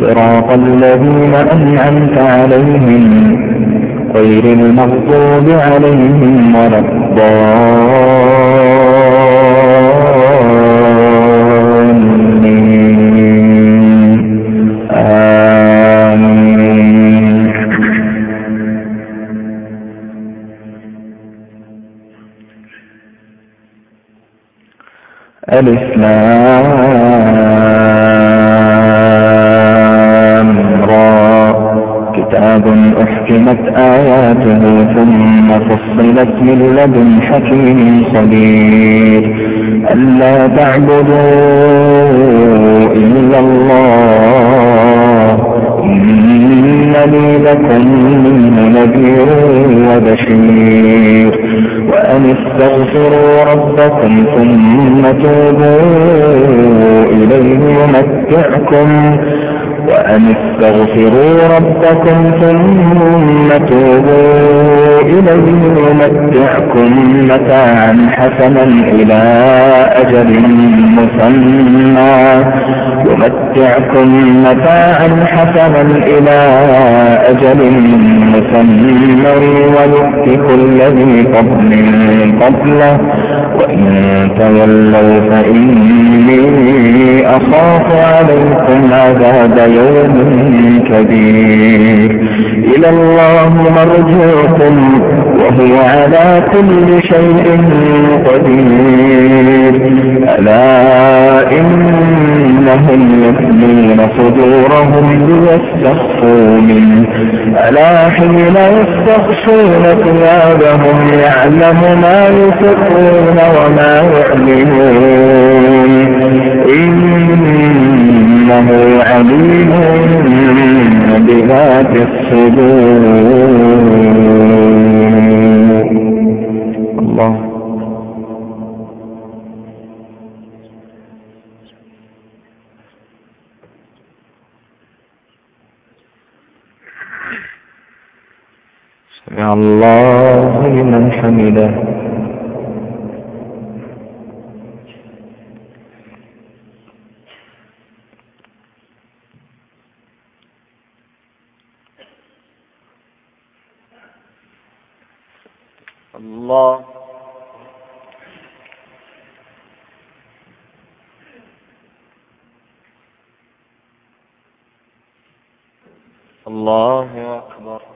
صراط الذين أنعمت عليهم غير المغضوب عليهم ولا الضالين. آمين. الإسلام أحكمت آياته ثم فصلت من لدن حكيم خبير. ألا تعبدوا إلا الله. إنني لكم نذير وبشير. وأن استغفروا ربكم ثم توبوا إليه يمتعكم. وأن استغفروا ربكم ثم توبوا إليه يمتعكم متاعا حسنا إلى أجل مسمى. يمتعكم متاعا حسنا إلى أجل مسمى ويؤتي كل ذي فضل فضله. وإن تولوا فإني أخاف عليكم عذاب يوم كبير. إلى الله مرجعكم وهو على كل شيء قدير. ألا إنهم يثنون صدورهم ليستخفوا منه. ألا حين يستخشون ثيابهم يعلم ما يسرون وما يعلنون. إنه عليم بذات الصدور. الله سمع الله لمن حمده. الله. الله أكبر.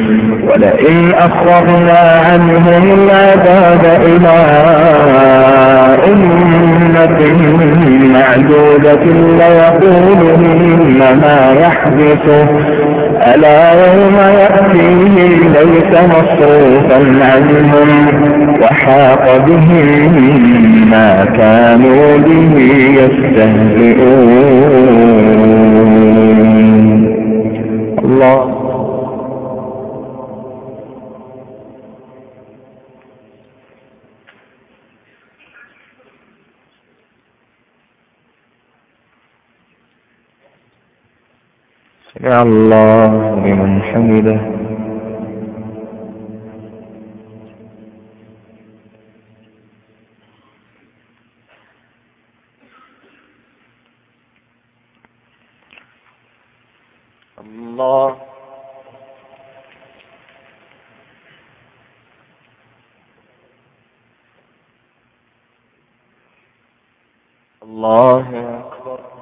ولئن أخرجنا عنهم العذاب إلى أمة معدودة ليقولن ما يحدثه. ألا يوم يأتيهم ليس مصروفا عنهم وحاق بهم ما كانوا به يستهزئون. الله يا الله لمن حمده. الله. الله أكبر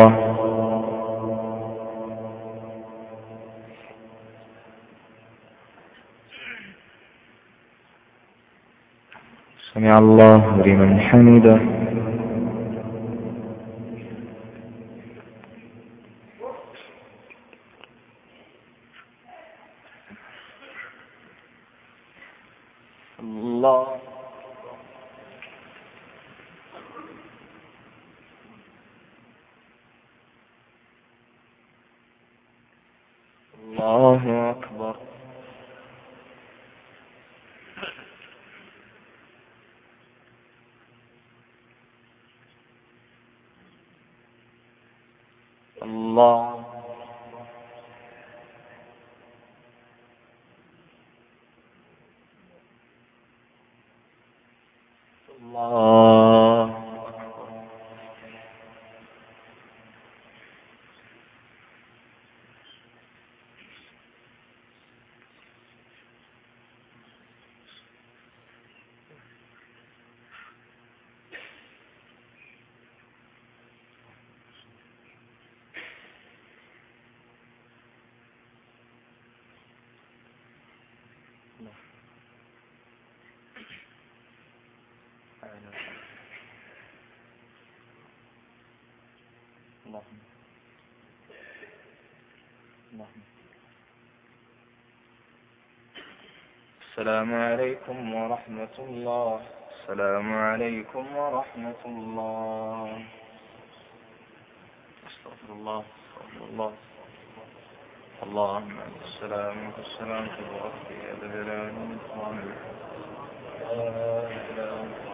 الله. سمع الله لمن حمده. الله أكبر الله الله أكبر اللهم السلام عليكم ورحمة الله. السلام عليكم ورحمة الله. أستغفر الله استغفر الله اللهم السلام أنت السلام تبارك يا ذا الجلال لا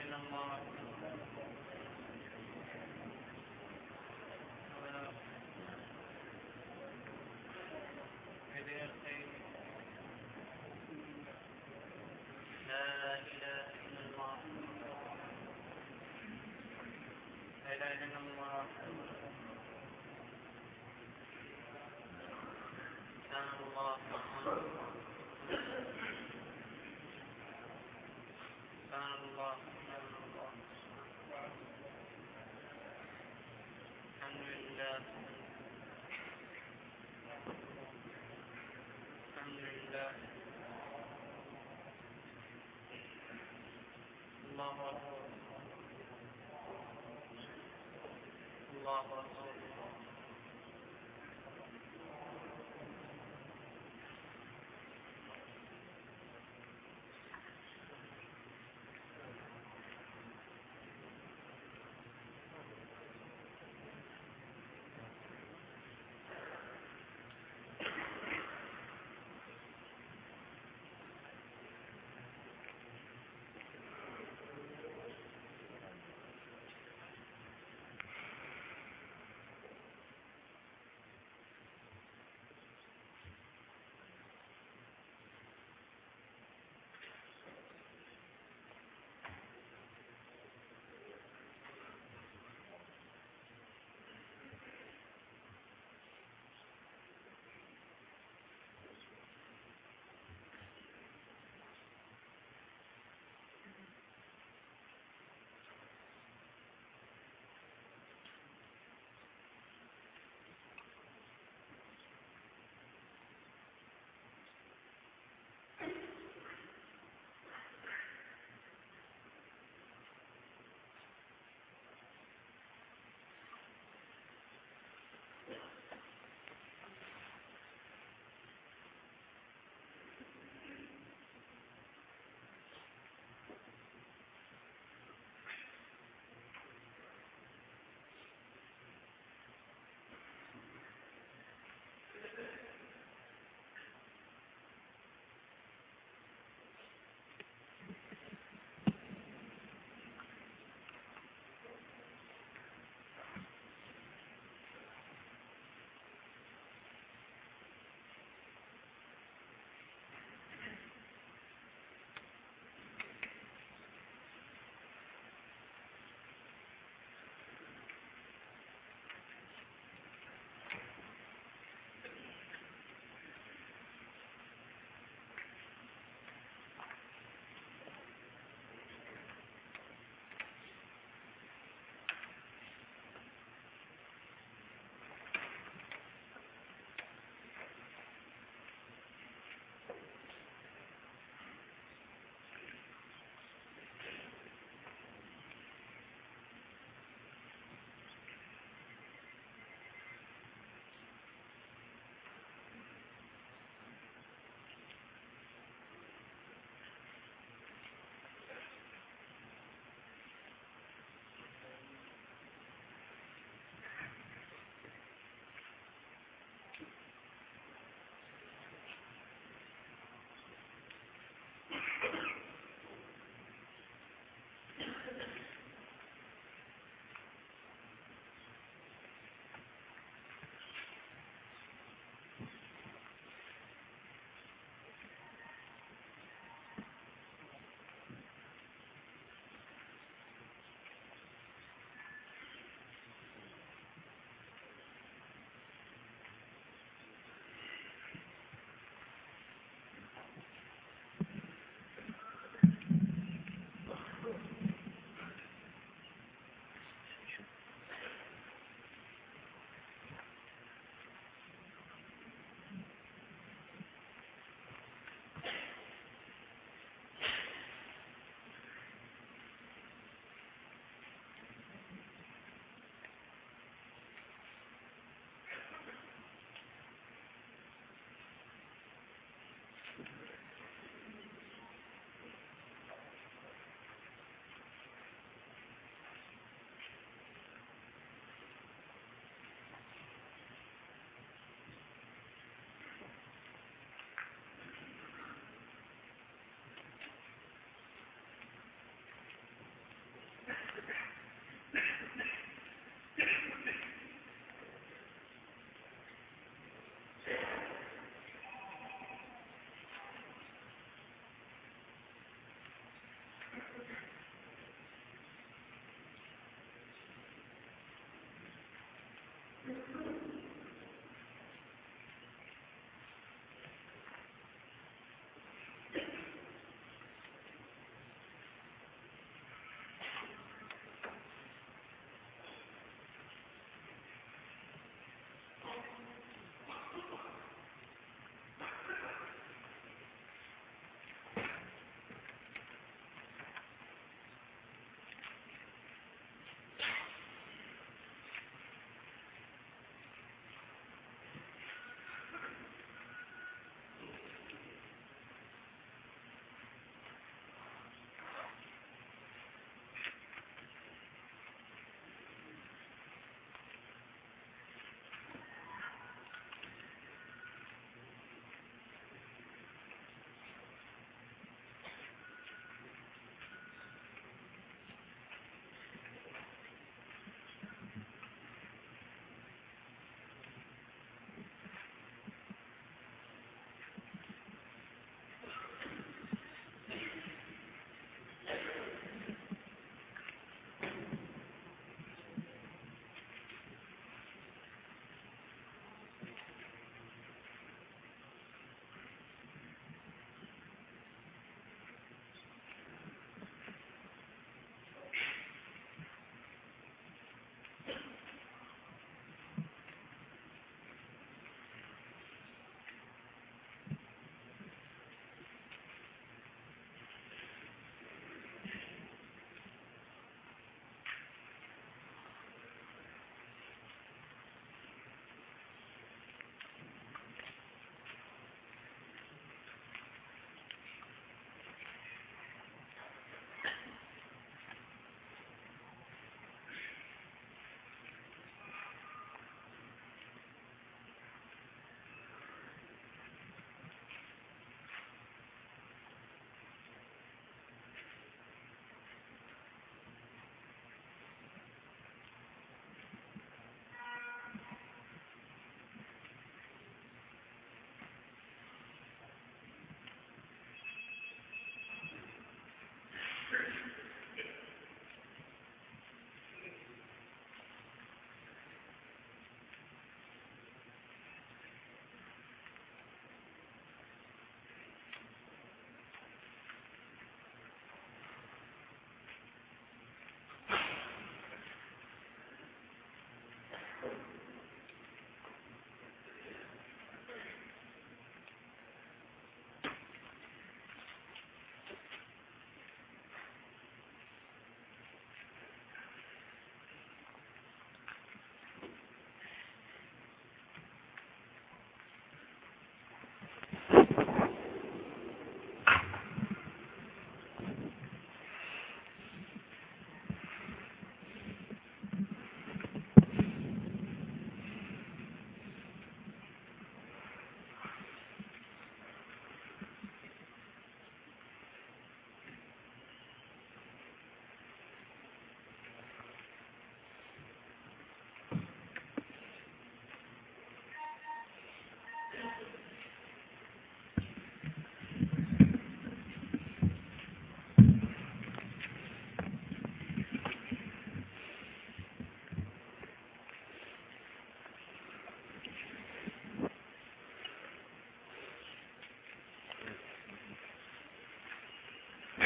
إلا الله لا إله إلا الله لا إله إلا الله سبحان الله. الله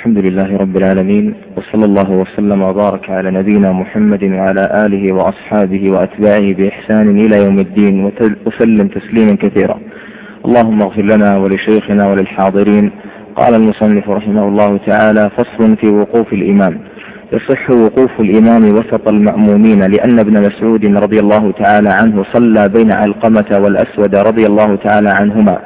الحمد لله رب العالمين وصلى الله وسلم وبارك على نبينا محمد وعلى آله وأصحابه وأتباعه بإحسان إلى يوم الدين وسلم تسليما كثيرا. اللهم اغفر لنا ولشيخنا وللحاضرين. قال المصنف رحمه الله تعالى فصل في وقوف الإمام. يصح وقوف الإمام وسط المأمومين لأن ابن مسعود رضي الله تعالى عنه صلى بين علقمة والأسود رضي الله تعالى عنهما.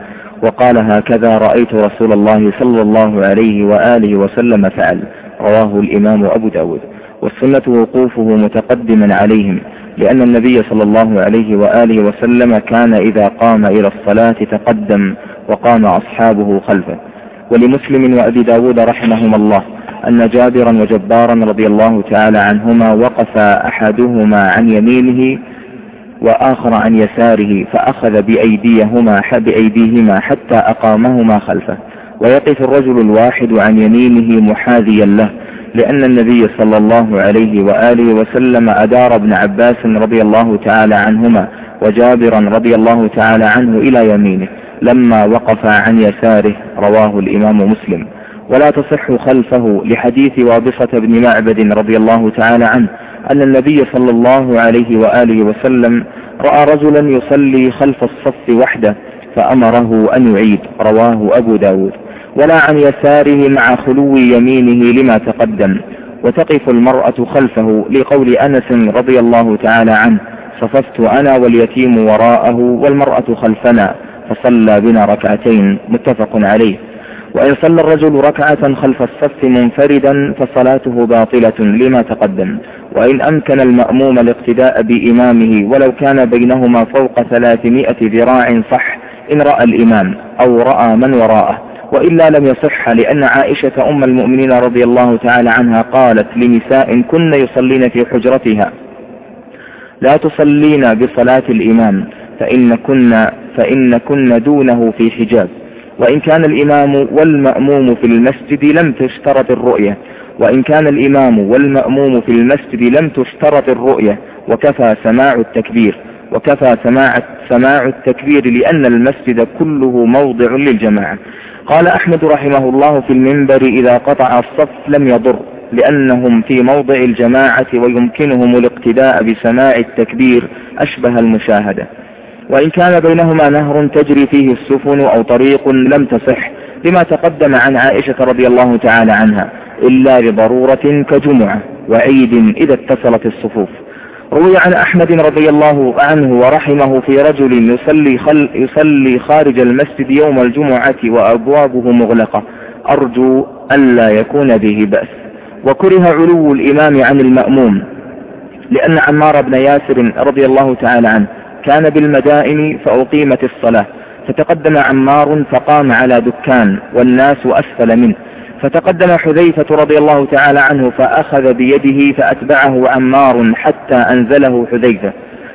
وقال هكذا رأيت رسول الله صلى الله عليه وآله وسلم فعل. رواه الإمام أبو داود. والسنة وقوفه متقدما عليهم لأن النبي صلى الله عليه وآله وسلم كان إذا قام إلى الصلاة تقدم وقام أصحابه خلفه. ولمسلم وأبي داود رحمهما الله أن جابرا وجبارا رضي الله تعالى عنهما وقف أحدهما عن يمينه وآخر عن يساره فأخذ بأيديهما بأيديهما حتى أقامهما خلفه. ويقف الرجل الواحد عن يمينه محاذيا له لأن النبي صلى الله عليه وآله وسلم أدار ابن عباس رضي الله تعالى عنهما وجابرا رضي الله تعالى عنه إلى يمينه. لما وقف عن يساره رواه الإمام مسلم. ولا تصح خلفه لحديث وابصة بن معبد رضي الله تعالى عنه أن النبي صلى الله عليه وآله وسلم رأى رجلا يصلي خلف الصف وحده فأمره أن يعيد رواه أبو داود. ولا عن يساره مع خلو يمينه لما تقدم. وتقف المرأة خلفه لقول أنس رضي الله تعالى عنه صففت أنا واليتيم وراءه والمرأة خلفنا فصلى بنا ركعتين متفق عليه. وإن صلى الرجل ركعة خلف الصف منفردا فصلاته باطلة لما تقدم. وإن أمكن المأموم الاقتداء بإمامه ولو كان بينهما فوق ثلاثمائة ذراع صح إن رأى الإمام أو رأى من وراءه. وإلا لم يصح لأن عائشة أم المؤمنين رضي الله تعالى عنها قالت لنساء كن يصلين في حجرتها. لا تصلين بصلاة الإمام فإن كن, فإن كن دونه في حجاب. وإن كان الإمام والمأموم في المسجد لم تشترط الرؤية. وإن كان الإمام والمأموم في المسجد لم تشترط الرؤية وكفى سماع التكبير وكفى سماع, سماع التكبير لأن المسجد كله موضع للجماعة. قال أحمد رحمه الله في المنبر إذا قطع الصف لم يضر لأنهم في موضع الجماعة ويمكنهم الاقتداء بسماع التكبير أشبه المشاهدة. وإن كان بينهما نهر تجري فيه السفن أو طريق لم تصح لما تقدم عن عائشة رضي الله تعالى عنها. إلا لضرورة كجمعة وعيد إذا اتصلت الصفوف. روي عن أحمد رضي الله عنه ورحمه في رجل يصلي, خل يصلي خارج المسجد يوم الجمعة وأبوابه مغلقة. أرجو ألا يكون به بأس. وكره علو الإمام عن المأموم لأن عمار بن ياسر رضي الله تعالى عنه كان بالمدائن فأقيمت الصلاة. فتقدم عمار فقام على دكان والناس أسفل منه. فتقدم حذيفة رضي الله تعالى عنه فأخذ بيده فأتبعه عمار حتى أنزله حذيفة.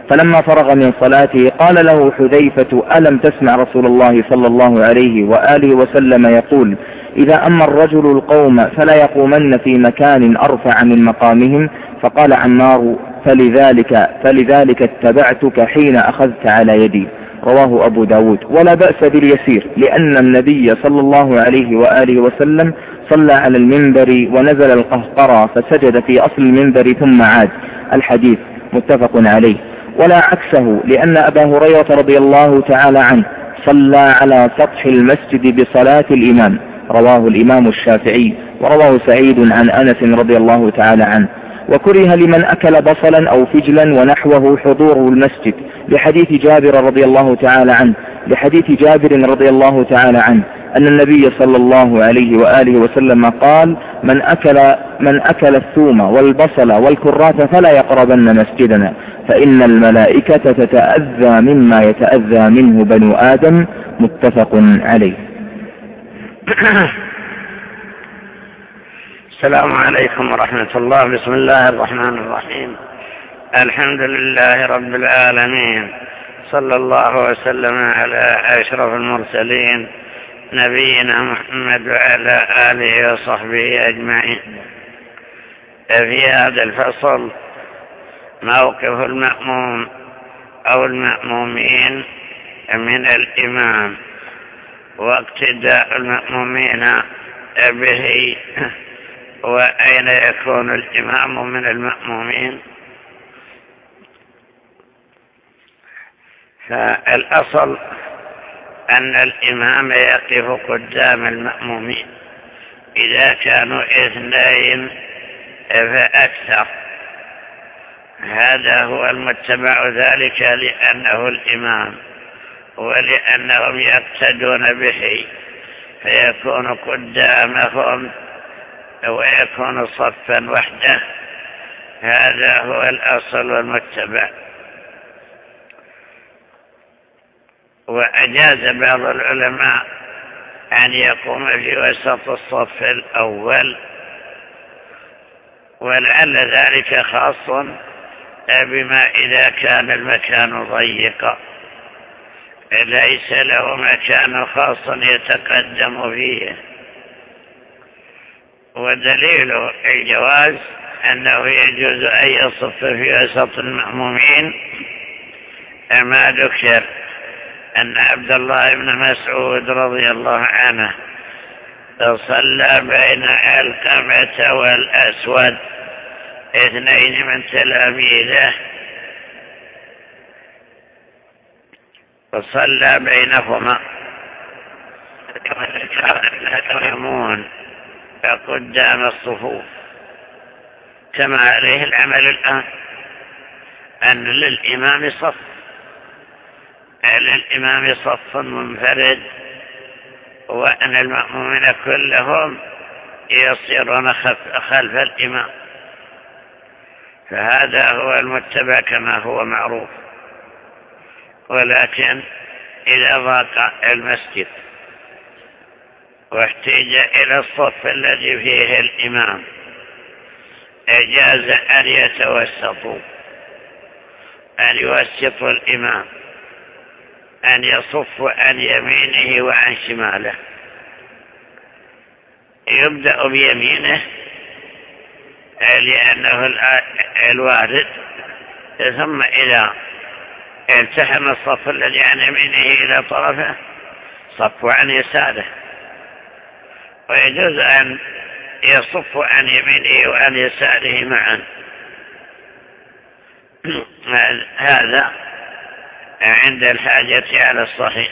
فلما فرغ من صلاته قال له حذيفة ألم تسمع رسول الله صلى الله عليه وآله وسلم يقول إذا أما الرجل القوم فلا يقومن في مكان أرفع من مقامهم؟ فقال عمار فلذلك, فلذلك اتبعتك حين أخذت على يدي. رواه أبو داود. ولا بأس باليسير لأن النبي صلى الله عليه وآله وسلم صلى على المنبر ونزل القهقرى فسجد في أصل المنبر ثم عاد. الحديث متفق عليه. ولا عكسه لأن أبا هريرة رضي الله تعالى عنه صلى على سطح المسجد بصلاة الإمام. رواه الإمام الشافعي ورواه سعيد عن أنس رضي الله تعالى عنه. وكره لمن أكل بصلا أو فجلا ونحوه حضوره المسجد. لحديث جابر رضي الله تعالى عنه. لحديث جابر رضي الله تعالى عنه. أن النبي صلى الله عليه وآله وسلم قال من أكل, من أكل الثوم والبصل والكرات فلا يقربن مسجدنا فإن الملائكة تتأذى مما يتأذى منه بنو آدم. متفق عليه. السلام عليكم ورحمة الله. بسم الله الرحمن الرحيم. الحمد لله رب العالمين. صلى الله وسلم على أشرف المرسلين. نبينا محمد وعلى آله وصحبه أجمعين. في هذا الفصل موقف المأموم أو المأمومين من الإمام واقتداء المأمومين به وأين يكون الإمام من المأمومين؟ فالأصل أن الإمام يقف قدام المأمومين. إذا كانوا إثنين فأكثر. هذا هو المتبع ذلك لأنه الإمام ولأنهم يقتدون به. فيكون قدامهم ويكون صفا وحده. هذا هو الأصل والمتبع وأجاز بعض العلماء أن يقوم في وسط الصف الأول ولعل ذلك خاص بما إذا كان المكان ضيقا ليس له مكان خاص يتقدم فيه. ودليل الجواز أنه يجوز أن يصف في وسط المأمومين ما ذكر. أن عبد الله بن مسعود رضي الله عنه صلى بين القمة والأسود اثنين من تلاميذه. وصلى بينهما. يقومون قدام الصفوف. كما عليه العمل الآن. أن للإمام صف. للإمام صف منفرد وأن المأمومين كلهم يصيرون خلف الإمام. فهذا هو المتبع كما هو معروف. ولكن إذا ضاق المسجد واحتاج إلى الصف الذي فيه الإمام أجاز أن يتوسطوا أن يوسطوا الإمام. أن يصف عن يمينه وعن شماله. يبدأ بيمينه لأنه الوارد ثم إذا التحم الصف الذي عن يمينه إلى طرفه صف عن يساره. ويجوز أن يصف عن يمينه وعن يساره معا. هذا عند الحاجة على الصحيح.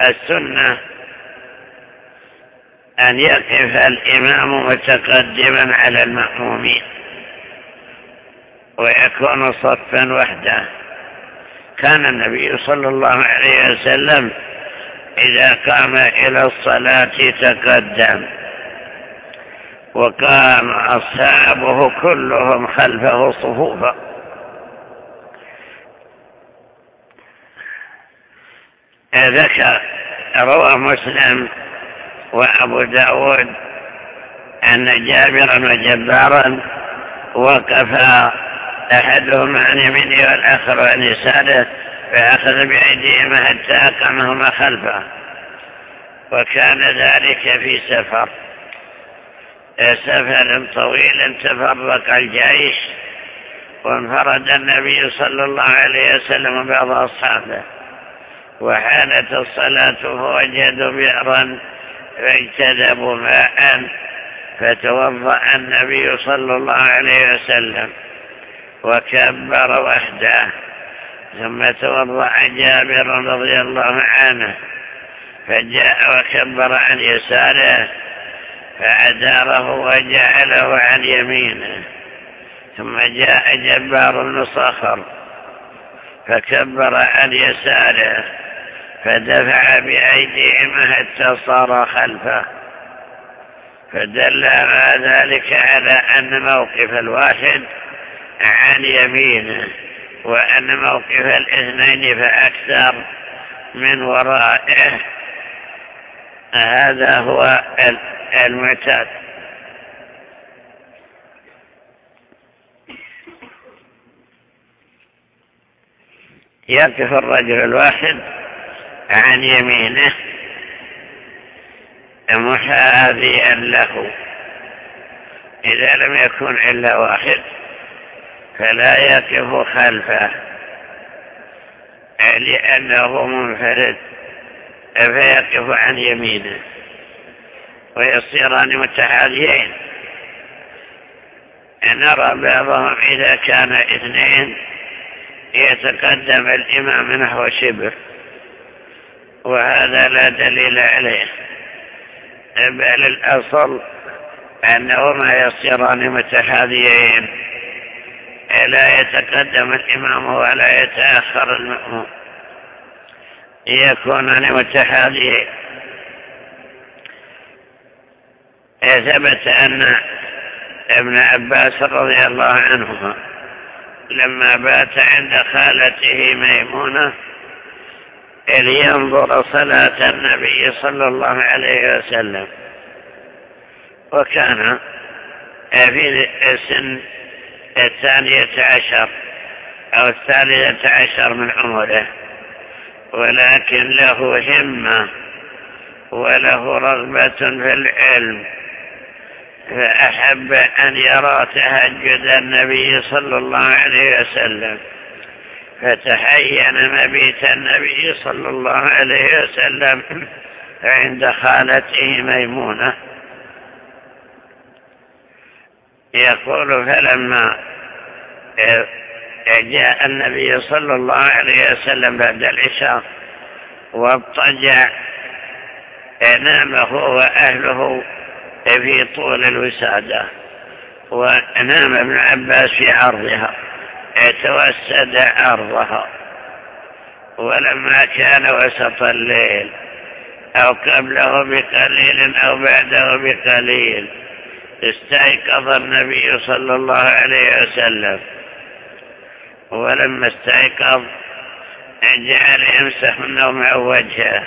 السنة أن يقف الإمام متقدما على المأمومين ويكون صفا وحده. كان النبي صلى الله عليه وسلم إذا قام إلى الصلاة تقدم وقام أصحابه كلهم خلفه صفوفا. ذكر روى مسلم وأبو داود أن جابرا وجبارا وقفا أحدهما عن يمينه والآخر عن يساره فأخذ بأيديهما حتى أقامهما خلفه. وكان ذلك في سفر. سفر طويل تفرق الجيش وانفرد النبي صلى الله عليه وسلم بعض أصحابه. وحانت الصلاة فوجدوا بئرا فاجتذبوا ماء فتوضأ النبي صلى الله عليه وسلم وكبر وحده ثم توضأ جابر رضي الله عنه فجاء وكبر عن يساره فأداره وجعله عن يمينه. ثم جاء جبار بن صخر فكبر عن يساره. فدفع بأيديهم حتى صار خلفه. فدل على ذلك على أن موقف الواحد عن يمينه وأن موقف الاثنين فأكثر من ورائه. هذا هو المعتاد. يقف الرجل الواحد عن يمينه محاذيا له. إذا لم يكن إلا واحد فلا يقف خلفه لأنه منفرد فيقف عن يمينه. ويصيران متحاذيين. نرى بعضهم إذا كان اثنين يتقدم الإمام نحو شبر وهذا لا دليل عليه. بل الأصل أنهما يصيران متحاذيين. لا يتقدم الإمام ولا يتأخر المأموم. يكونان متحاذيين. ثبت أن ابن عباس رضي الله عنهما لما بات عند خالته ميمونة لينظر صلاة النبي صلى الله عليه وسلم. وكان في سن الثانية عشر أو الثالثة عشر من عمره ولكن له همة وله رغبة في العلم فأحب أن يرى تهجد النبي صلى الله عليه وسلم. فتحين مبيت النبي صلى الله عليه وسلم عند خالته ميمونة. يقول فلما جاء النبي صلى الله عليه وسلم بعد العشاء واضطجع نام هو وأهله في طول الوسادة ونام ابن عباس في عرضها. توسد عرضها ولما كان وسط الليل أو قبله بقليل أو بعده بقليل استيقظ النبي صلى الله عليه وسلم. ولما استيقظ جعل يمسح النوم عن وجهه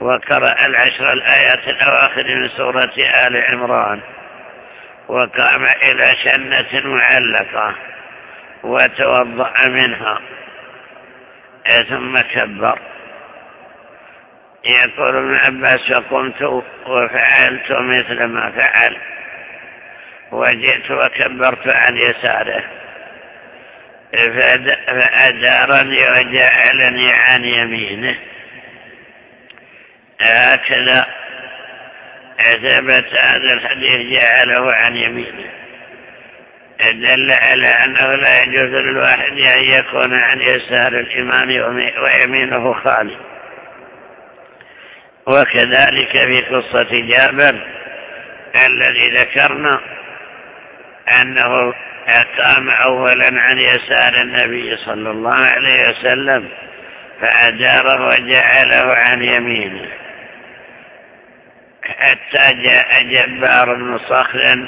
وقرأ العشر الآيات الأواخر من سورة آل عمران وقام إلى شنة معلقة. وتوضأ منها. ثم كبر. يقول ابن عباس فقمت وفعلت مثل ما فعل. وجئت وكبرت عن يساره. فأدارني وجعلني عن يمينه. هكذا ثبت هذا الحديث جعله عن يمينه. دل على أنه لا يجوز للواحد أن يكون عن يسار الإمام ويمينه خالي. وكذلك في قصة جابر الذي ذكرنا أنه قام أولا عن يسار النبي صلى الله عليه وسلم فأداره وجعله عن يمينه. حتى جاء جبار بن صخر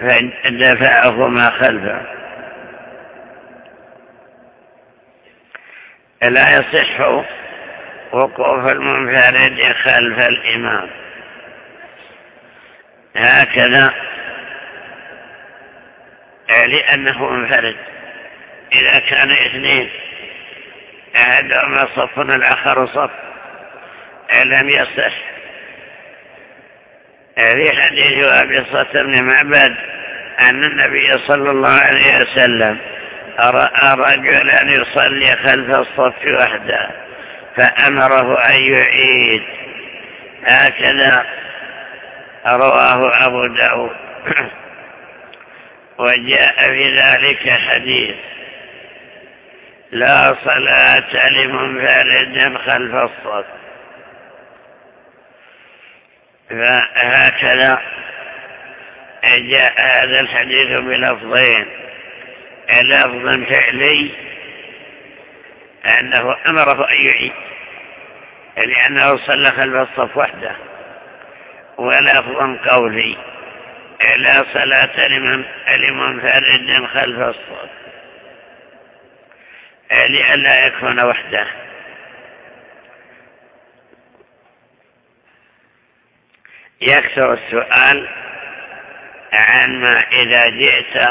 فدفعه ما خلفه. لا يصح وقوف المنفرد خلف الإمام. هكذا لأنه منفرد. إذا كان اثنين أحدهما صف الآخر صف. لم يصح. في حديث أبي صلى بن معبد أن النبي صلى الله عليه وسلم رأى رجلا يصلي خلف الصف وحده فأمره أن يعيد. هكذا رواه أبو داود. وجاء في ذلك حديث لا صلاة لمنفرد خلف الصف. فهكذا جاء هذا الحديث بلفظين. لفظ فعلي أنه أمره أن يعيد لأنه صلى خلف الصف وحده. ولفظ قولي لا صلاة لمن لمنفرد خلف الصف لئلا يكون وحده. يكثر السؤال عن ما إذا جئت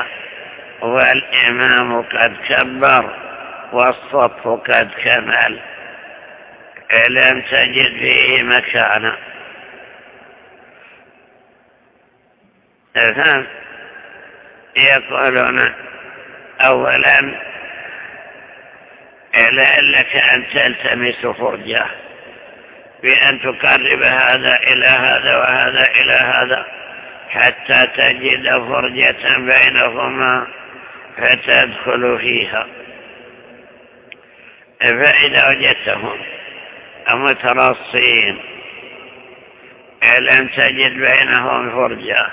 والإمام قد كبر والصف قد كمل لم تجد فيه مكانا يقولون أولا لعلك أن تلتمس فرجة بأن تقرب هذا إلى هذا وهذا إلى هذا حتى تجد فرجة بينهما فتدخل فيها. فإذا وجدتهم مترصين لم تجد بينهم فرجة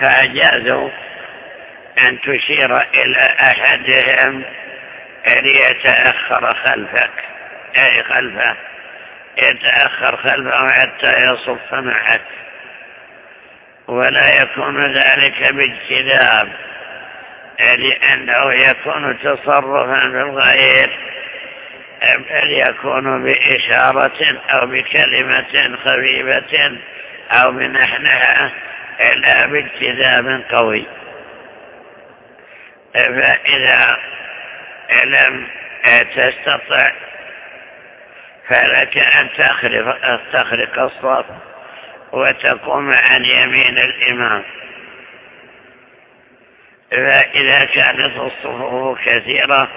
فأجازوا أن تشير إلى أحدهم ليتأخر خلفك. أي خلفه؟ يتأخر خلفه حتى يصف معك. ولا يكون ذلك باجتذاب. لأنه يكون تصرفا بالغير بل يكون بإشارة أو بكلمة خفيفة أو بنحنها إلا باجتذاب قوي. فإذا لم تستطع فلك أن تخرق, الصف وتقوم عن يمين الإمام. فإذا كانت الصفوف كثيرة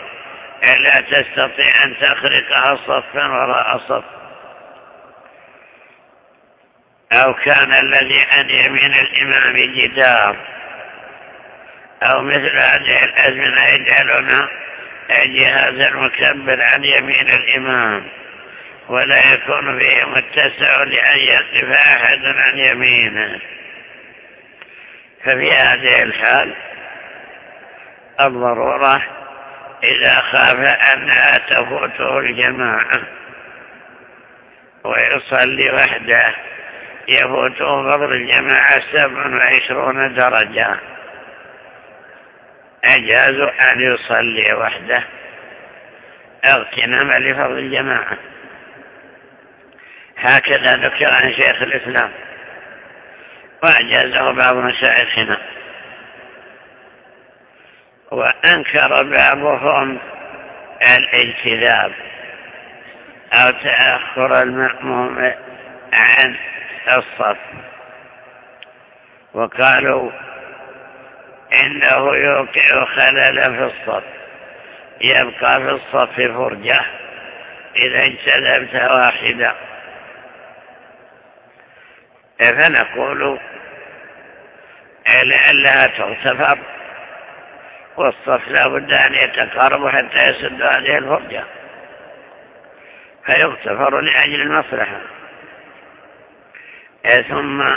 لا تستطيع أن تخرقها صفا وراء صف. أو كان الذي عن يمين الإمام جدار. أو مثل هذه الأزمنة يجعلنا جهاز المكبر عن يمين الإمام ولا يكون فيه متسع لأن يقف أحد عن يمينه. ففي هذه الحال الضرورة إذا خاف أنها تفوته الجماعة ويصلي وحده يفوته فضل الجماعة سبع وعشرون درجة. أجاز أن يصلي وحده. اغتنام لفضل الجماعة. هكذا ذكر عن شيخ الإسلام. وأجازه بعض مشايخنا. وأنكر بعضهم الاجتذاب أو تأخر المأموم عن الصف. وقالوا إنه يوقع خلل في الصف. يبقى في الصف فرجة. إذا اجتذبت واحدة. فنقول لعلها تغتفر. والصف لا بد أن يتقارب حتى يسد هذه الفرجة. فيغتفر لأجل المصلحة. ثم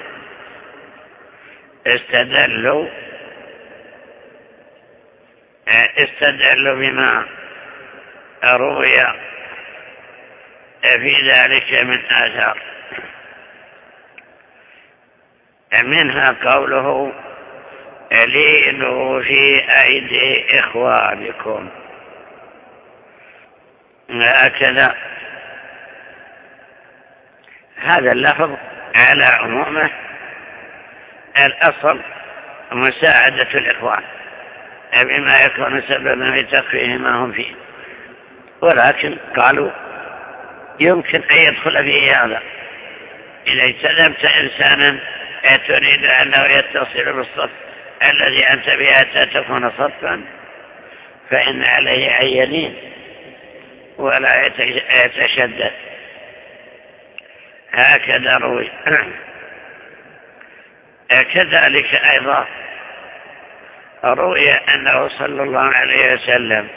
استدلوا استدلوا بما روي في ذلك من آثار. منها قوله لينوا في أيدي إخوانكم. هكذا. هذا اللفظ على عمومه. الأصل مساعدة الإخوان. بما يكون سببا في تخفيه ما هم فيه. ولكن قالوا يمكن أن يدخل فيه هذا. إذا اجتنبت إنسانا تريد أنه يتصل بالصف الذي أنت بها تكون صفا فإن عليه أن يلين ولا يتشدد. هكذا روي. كذلك أيضا روي أنه صلى الله عليه وسلم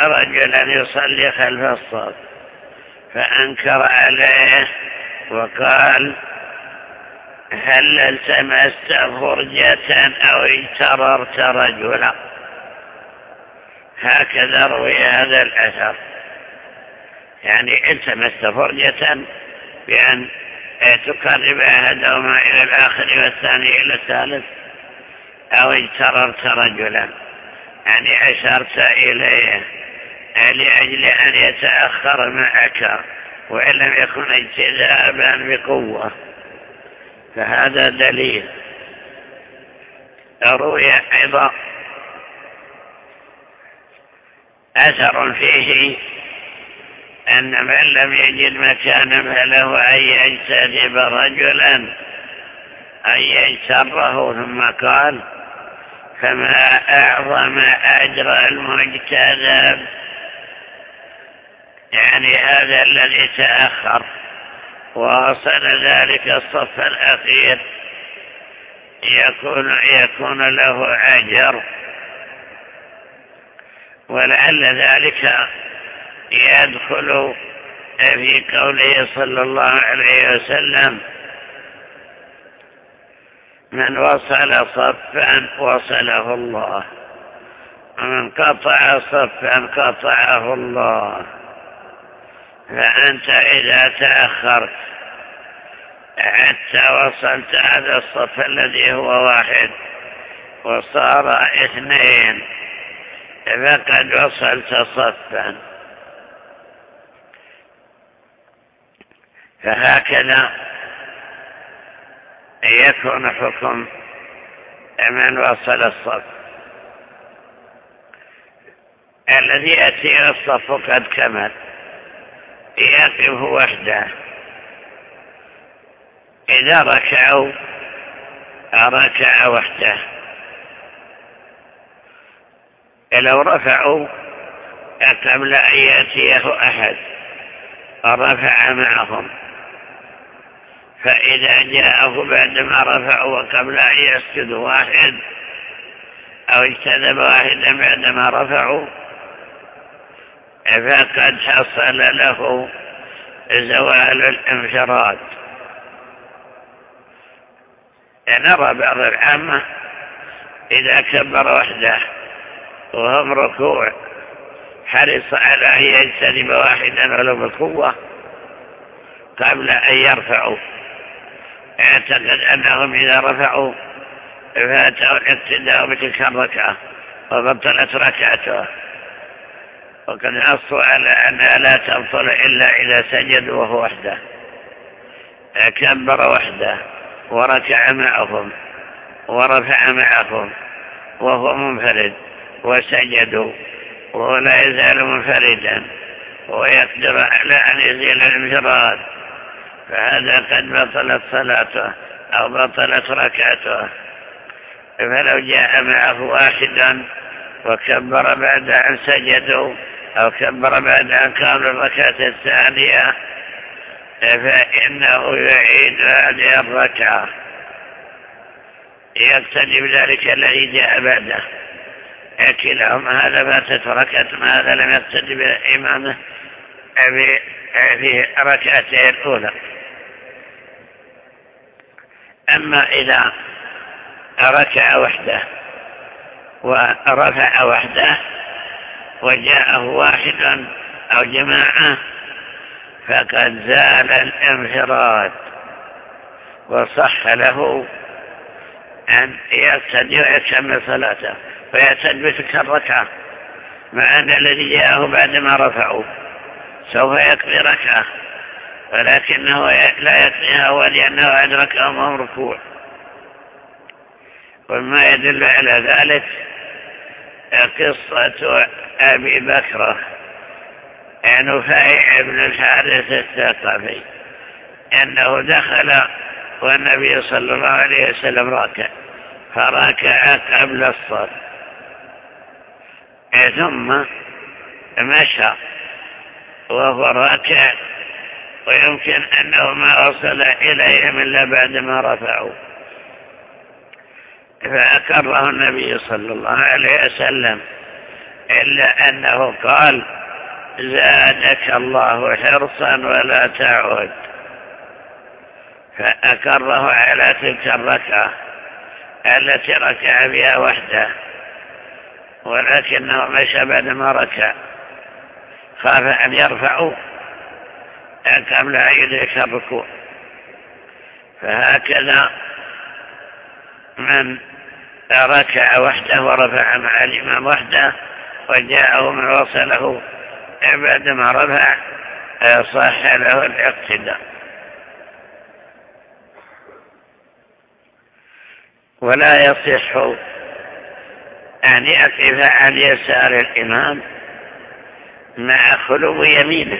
رجلا يصلي خلف الصف فأنكر عليه وقال هل التمست فرجة أو اجتررت رجلا؟ هكذا روي هذا الأثر. يعني التمست فرجة بأن تقرب أحدهما إلى الآخر والثاني إلى الثالث. أو اجتررت رجلا. يعني أشرت إليه. لأجل أن يتأخر معك وإن لم يكن اجتذابا بقوة. فهذا دليل. روي أيضا أثر فيه أن من لم يجد مكانا فله أن يجتذب رجلا أن يجتره ثم قال فما أعظم أجر المجتذب يعني هذا الذي تأخر. ووصل ذلك الصف الأخير. يكون, يكون له أجر. ولعل ذلك يدخل في قوله صلى الله عليه وسلم من وصل صفا وصله الله. ومن قطع صفا قطعه الله. فأنت إذا تأخرت حتى وصلت هذا الصف الذي هو واحد وصار اثنين فقد وصلت صفا. فهكذا يكون حكم من وصل الصف. الذي يأتي الصف قد كمل. يقف وحده. إذا ركعوا ركع وحده. لو رفعوا قبل أن يأتيه أحد رفع معهم. فإذا جاءه بعدما رفعوا وقبل أن يسجد واحد أو اجتذب واحدا بعدما رفعوا فقد حصل له زوال الانفراد. نرى بعض العامة إذا كبر وحده وهم ركوع حرص على أن يجتنب واحدا ولو بالقوة قبل أن يرفعوا اعتقد أنهم إذا رفعوا فاتوا الاقتداء بتلك الركعة وبطلت ركعته وقد نصوا على أنها لا تبطل إلا إذا سجد وهو وحده. كبر وحده وركع معهم ورفع معهم وهو منفرد وسجدوا وهو لا يزال منفردا ويقدر على أن يزيل الانفراد. فهذا قد بطلت صلاته أو بطلت ركعته. فلو جاء معه واحدا وكبر بعد أن سجدوا أو كبر بعد أن كان الركعة الثانية فإنه يعيد هذه الركعة. يقتدي بذلك الذي جاء بعده. كلاهما هذا فاتت ركعة هذا لم يقتدي بإمامه في ركعته الأولى. أما إذا ركع وحده ورفع وحده وجاءه واحد أو جماعة فقد زال الانفراد. وصح له أن يقتدي ويكمل صلاته ويعتد بتلك الركعة مع أن الذي جاءه بعدما رفعوا سوف يقضي ركعة. ولكنه لا يقضيها ولأنه أدركهم وهم ركوع. وما يدل على ذلك قصة أبي بكرة نفيع بن الحارث الثقفي أنه دخل والنبي صلى الله عليه وسلم راكع فركع قبل الصف ثم مشى وهو راكع ويمكن أنه ما وصل إليهم إلا بعدما رفعوا. فأكره النبي صلى الله عليه وسلم إلا أنه قال زادك الله حرصا ولا تعود فأكره على تلك الركعة التي ركع بها وحده ولكنه مشى بعدما ركع خاف أن يرفعوا قبل أن الركوع فهكذا من ركع وحده ورفع مع الإمام وحده وجاءه من وصله بعدما رفع صح له الاقتداء. ولا يصح أن يقف عن يسار الإمام مع خلو يمينه.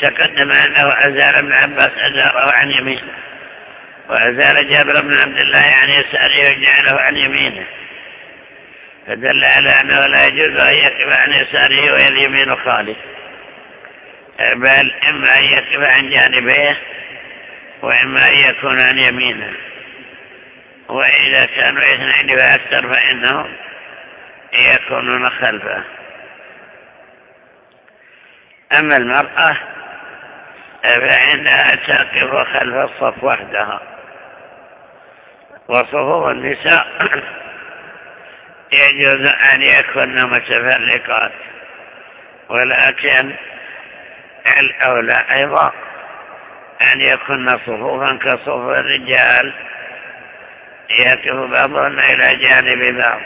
تقدم أنه أزال ابن عباس أزاره عن يمينه. وأزال جابر بن عبد الله عن يساره وجعله عن يمينه. فدل على أنه لا يجوز أن يقف عن يساره واليمين خالف بل إما أن يقف عن جانبيه وإما أن يكون عن يمينه. وإذا كانوا اثنين فأكثر فإنهم يكونون خلفه. أما المرأة فإنها تقف خلف الصف وحدها. وصفوف النساء يجوز أن يكون متفرقات ولكن الأولى أيضا أن يكون صفوفا كصفوف الرجال. يقف بعضهن إلى جانب بعض.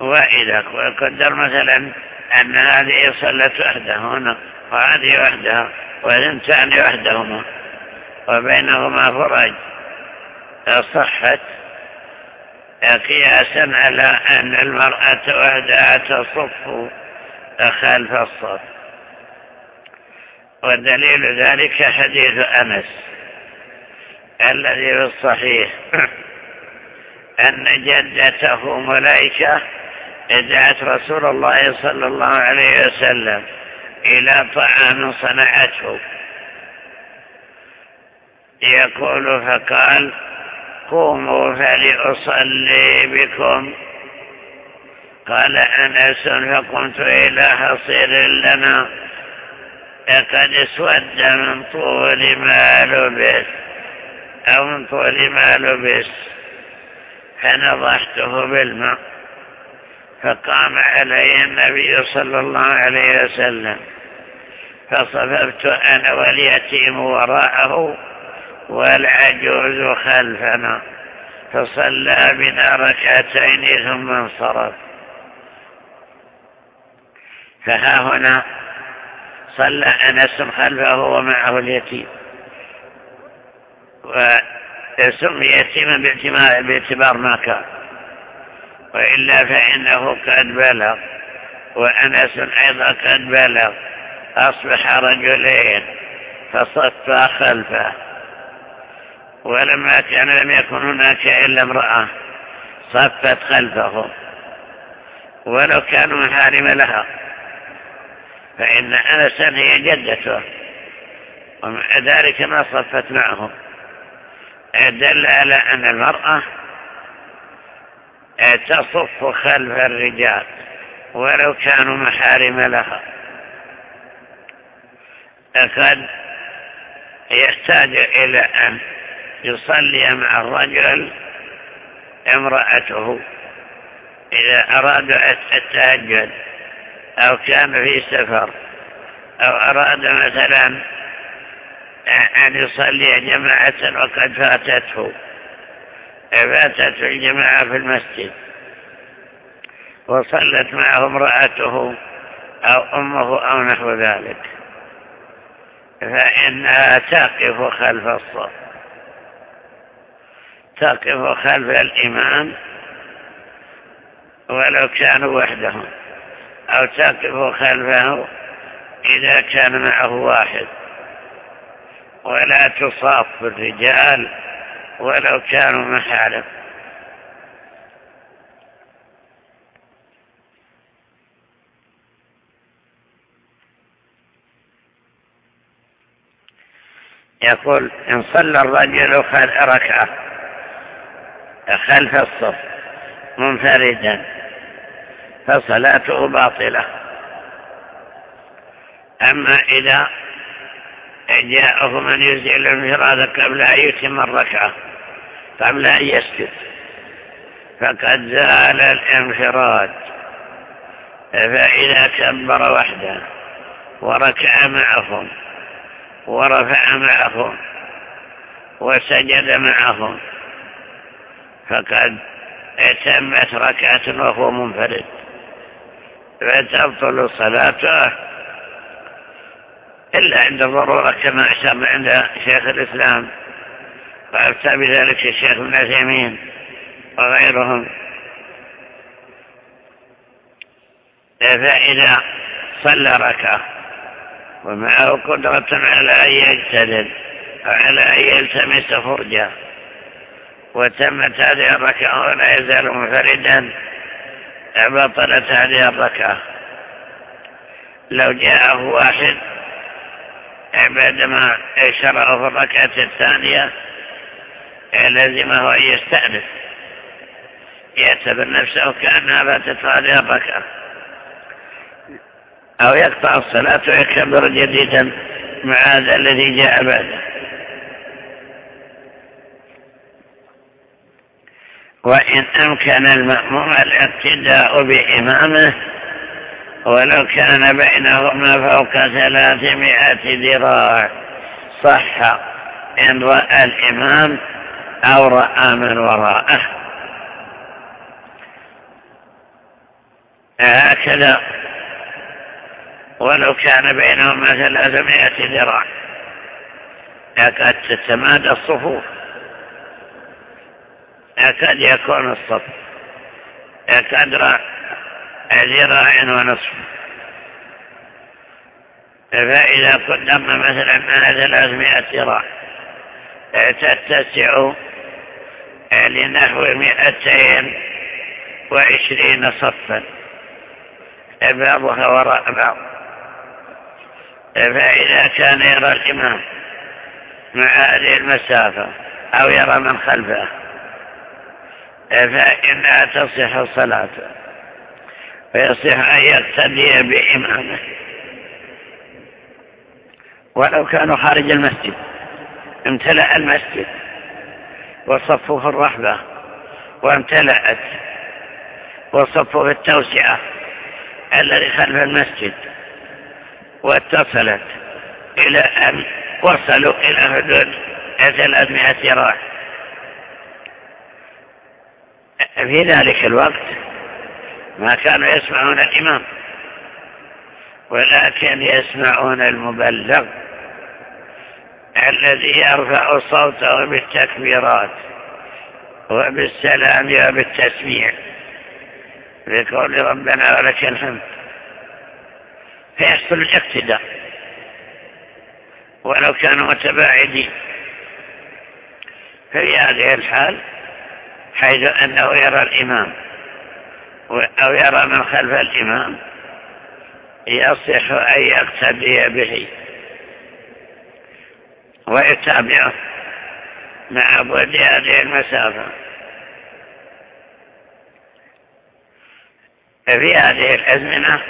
وإذا قدر مثلا أن هذه صلت وحدها هنا وهذه وحدها وثنتان وحدهما وبينهما فرج. صحت قياسا على أن المرأة وحدها تصف خلف الصف. ودليل ذلك حديث أنس الذي في الصحيح. أن جدته ملائكة دعت رسول الله صلى الله عليه وسلم إلى طعام صنعته. يقول فقال قوموا فلأصلي بكم. قال أنس فقمت إلى حصير لنا قد اسود من طول ما لبس أو من طول ما لبس فنضحته بالماء. فقام علي النبي صلى الله عليه وسلم. فصففت أنا واليتيم وراءه والعجوز خلفنا. فصلى بنا ركعتين ثم انصرف. فها هنا صلى أنس خلفه ومعه اليتيم. وسمي يتيما باعتبار ما كان. وإلا فإنه قد بلغ وأنس أيضا قد بلغ أصبح رجلين فصفا خلفه. ولما كان لم يكن هناك إلا امرأة صفت خلفه. ولو كانوا محارم لها فإن أنسا هي جدته ومع ذلك ما صفت معهم دل على أن المرأة تصف خلف الرجال ولو كانوا محارم لها. قد يحتاج إلى أن يصلي مع الرجل امرأته إذا أراد التهجد أو كان في سفر أو أراد مثلا أن يصلي جماعة وقد فاتته. فاتته الجماعة في المسجد. وصلت معه امرأته أو أمه أو نحو ذلك. فإنها تقف خلف الصف. تقف خلف الإمام ولو كانوا وحدهم. أو تقف خلفه إذا كان معه واحد. ولا تصاف الرجال ولو كانوا محارم يقول إن صلى الرجل ركعة خلف الصف منفردا فصلاته باطلة. أما إذا جاءه من يزيل الانفراد قبل أن يتم الركعة قبل أن يسجد. فقد زال الانفراد. فإذا كبر وحده وركع معهم ورفع معهم وسجد معهم فقد تمت ركعة وهو منفرد. فتبطل صلاته إلا عند الضرورة كما أشار عند شيخ الإسلام. وأفتى بذلك الشيخ ابن عثيمين وغيرهم. فإذا صلى ركعة ومعه قدرة على أن يجتدد أو على أن يلتمس فرجة وتمت هذه الركعة ولا يزال منفردا بطلت هذه الركعة. لو جاءه واحد بعدما شرعه في الركعة الثانية لزمه أن يستأنف. يعتبر نفسه كأنها فاتت هذه الركعة أو يقطع الصلاة ويكبر جديدا مع هذا الذي جاء بعده. وإن أمكن المأموم الاقتداء بإمامه ولو كان بينهما فوق ثلاثمائة ذراع صح إن رأى الإمام أو رأى من وراءه. هكذا. ولو كان بينهما ثلاثمائة ذراع. يكاد تتمادى الصفوف. يكاد يكون الصف. قدر ذراع. ونصف. فإذا قدمنا مثلا من ثلاثمائة ذراع تتسع لنحو مئتين وعشرين صفا. بعضها وراء بعض. فإذا كان يرى الإمام مع هذه المسافة أو يرى من خلفه فإنها تصح صلاته ويصح أن يقتدي بإمامه. ولو كانوا خارج المسجد امتلأ المسجد. وصفوا في الرحبة وامتلأت وصفوا في التوسعة الذي خلف المسجد واتصلت إلى أن وصلوا إلى حدود ثلاثمائة راح. في ذلك الوقت ما كانوا يسمعون الإمام ولكن يسمعون المبلغ. الذي يرفع صوته بالتكبيرات وبالسلام وبالتسميع. بقول ربنا ولك الحمد. فيحصل الاقتداء. ولو كانوا متباعدين. في هذه الحال حيث أنه يرى الإمام أو يرى من خلف الإمام يصح أن يقتدي به. ويتابعه مع بعد هذه المسافة. في هذه الأزمنة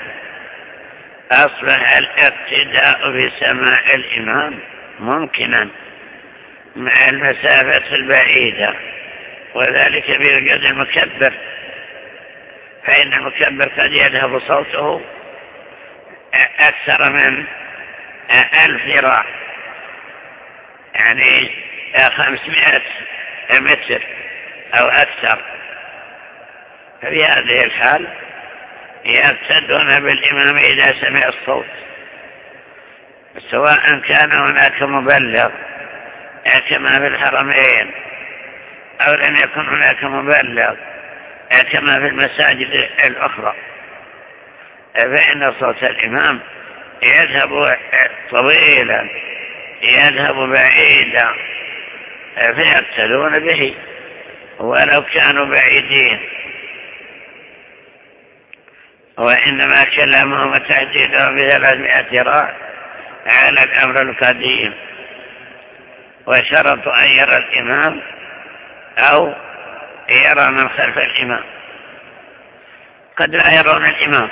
أصبح الاقتداء بسماع الإمام ممكنا مع المسافة البعيدة وذلك بوجود المكبر فإن المكبر قد يذهب صوته أكثر من ألف ذراع. يعني خمسمائة متر أو أكثر. ففي هذه الحال يقتدون بالإمام إذا سمع الصوت. سواء كان هناك مبلغ كما في الحرمين أو لم يكن هناك مبلغ كما في المساجد الأخرى. فإن صوت الإمام يذهب طويلا يذهب بعيدا فيقتلون به ولو كانوا بعيدين. وإنما كلامهم وتهديدهم بثلاثمائة راء على الأمر القديم. وشرط أن يرى الإمام أو يرى من خلف الإمام. قد لا يرون الإمام.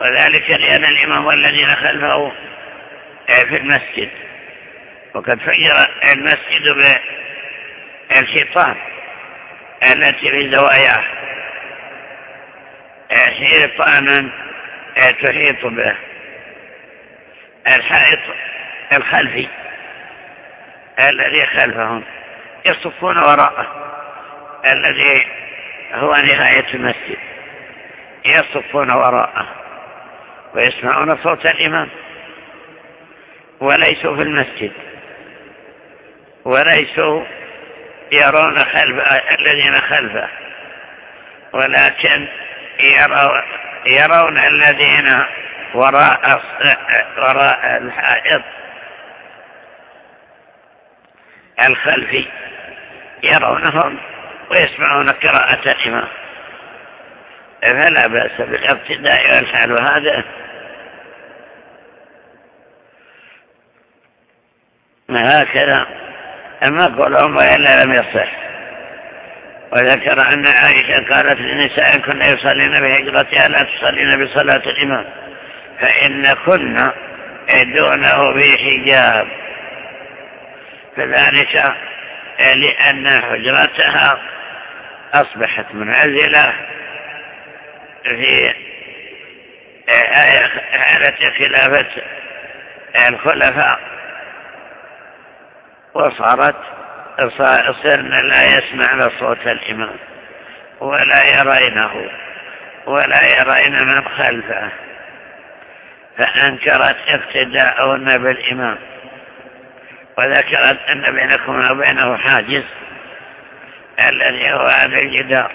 وذلك لأن الإمام والذين خلفه في المسجد. وقد فجر المسجد بالحيطان التي في زواياه. حيطانا تحيط به. الحائط الخلفي الذي خلفهم يصفون وراءه الذي هو نهاية المسجد يصفون وراءه ويسمعون صوت الإمام. وليسوا في المسجد. وليسوا يرون خلف الذين خلفه. ولكن يرون, يرون الذين وراء وراء الحائط الخلفي. يرونهم ويسمعون قراءة الإمام فلا بأس بالاقتداء والفعل هذا هكذا. أما قولهم وإلا لم يصح. وذكر أن عائشة قالت للنساء كنا يصلين بهجرتها لا تصلين بصلاة الإمام. فإن كنا دونه بحجاب. فذلك لأن حجرتها أصبحت منعزلة في حالة خلافة الخلفاء. وصارت صرنا لا يسمعن صوت الإمام ولا يرينه ولا يرين من خلفه فأنكرت اقتداءهن بالإمام وذكرت أن بينكم وبينه حاجز الذي هو هذا الجدار.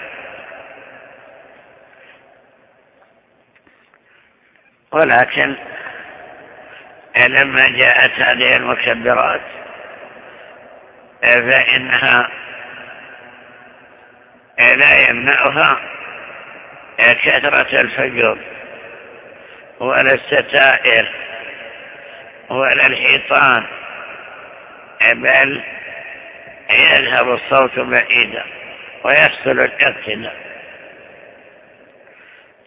ولكن لما جاءت هذه المكبرات فإنها لا يمنعها كثرة الفجور ولا الستائر ولا الحيطان بل يذهب الصوت بعيدا ويحصل الاقتداء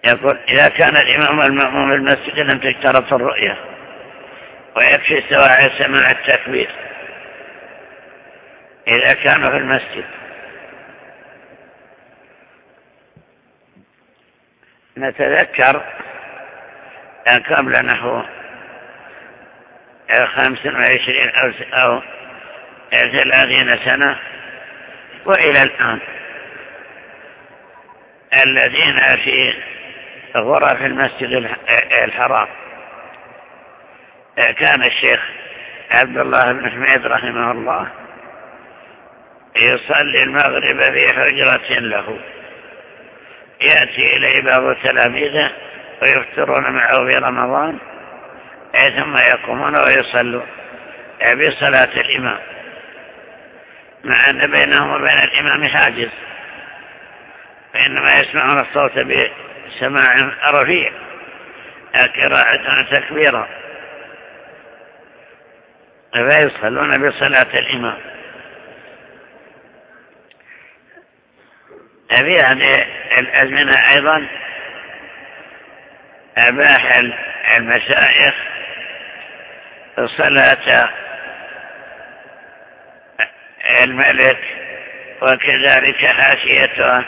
يقول إذا كان الإمام المأموم المسجد لم تشترط الرؤية ويكفي سواء سماع التكبير. إذا كانوا في المسجد. نتذكر قبل نحو خمس وعشرين أو ثلاثين سنة وإلى الآن الذين في غرف المسجد الحرام. كان الشيخ عبد الله بن حميد رحمه الله يصلي المغرب في حجرة له. يأتي إليه بعض تلاميذه ويفطرون معه في رمضان ثم يقومون ويصلون بصلاة الإمام. مع أن بينهم وبين الإمام حاجز فإنما يسمعون الصوت بسماع رفيع قراءة تكبيرا. فيصلون بصلاة الإمام. في هذه الأزمنة أيضا أباح المشايخ صلاة الملك وكذلك حاشيته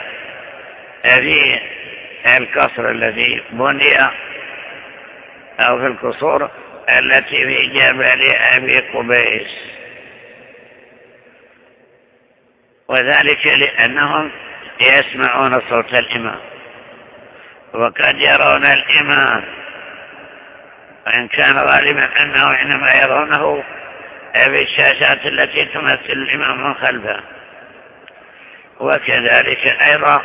في القصر الذي بني أو في القصور التي في جبل أبي قبيس. وذلك لأنهم يسمعون صوت الإمام. وقد يرون الإمام. وإن كان غالبا أنه حينما يرونه في الشاشات التي تمثل الإمام من خلفه. وكذلك أيضا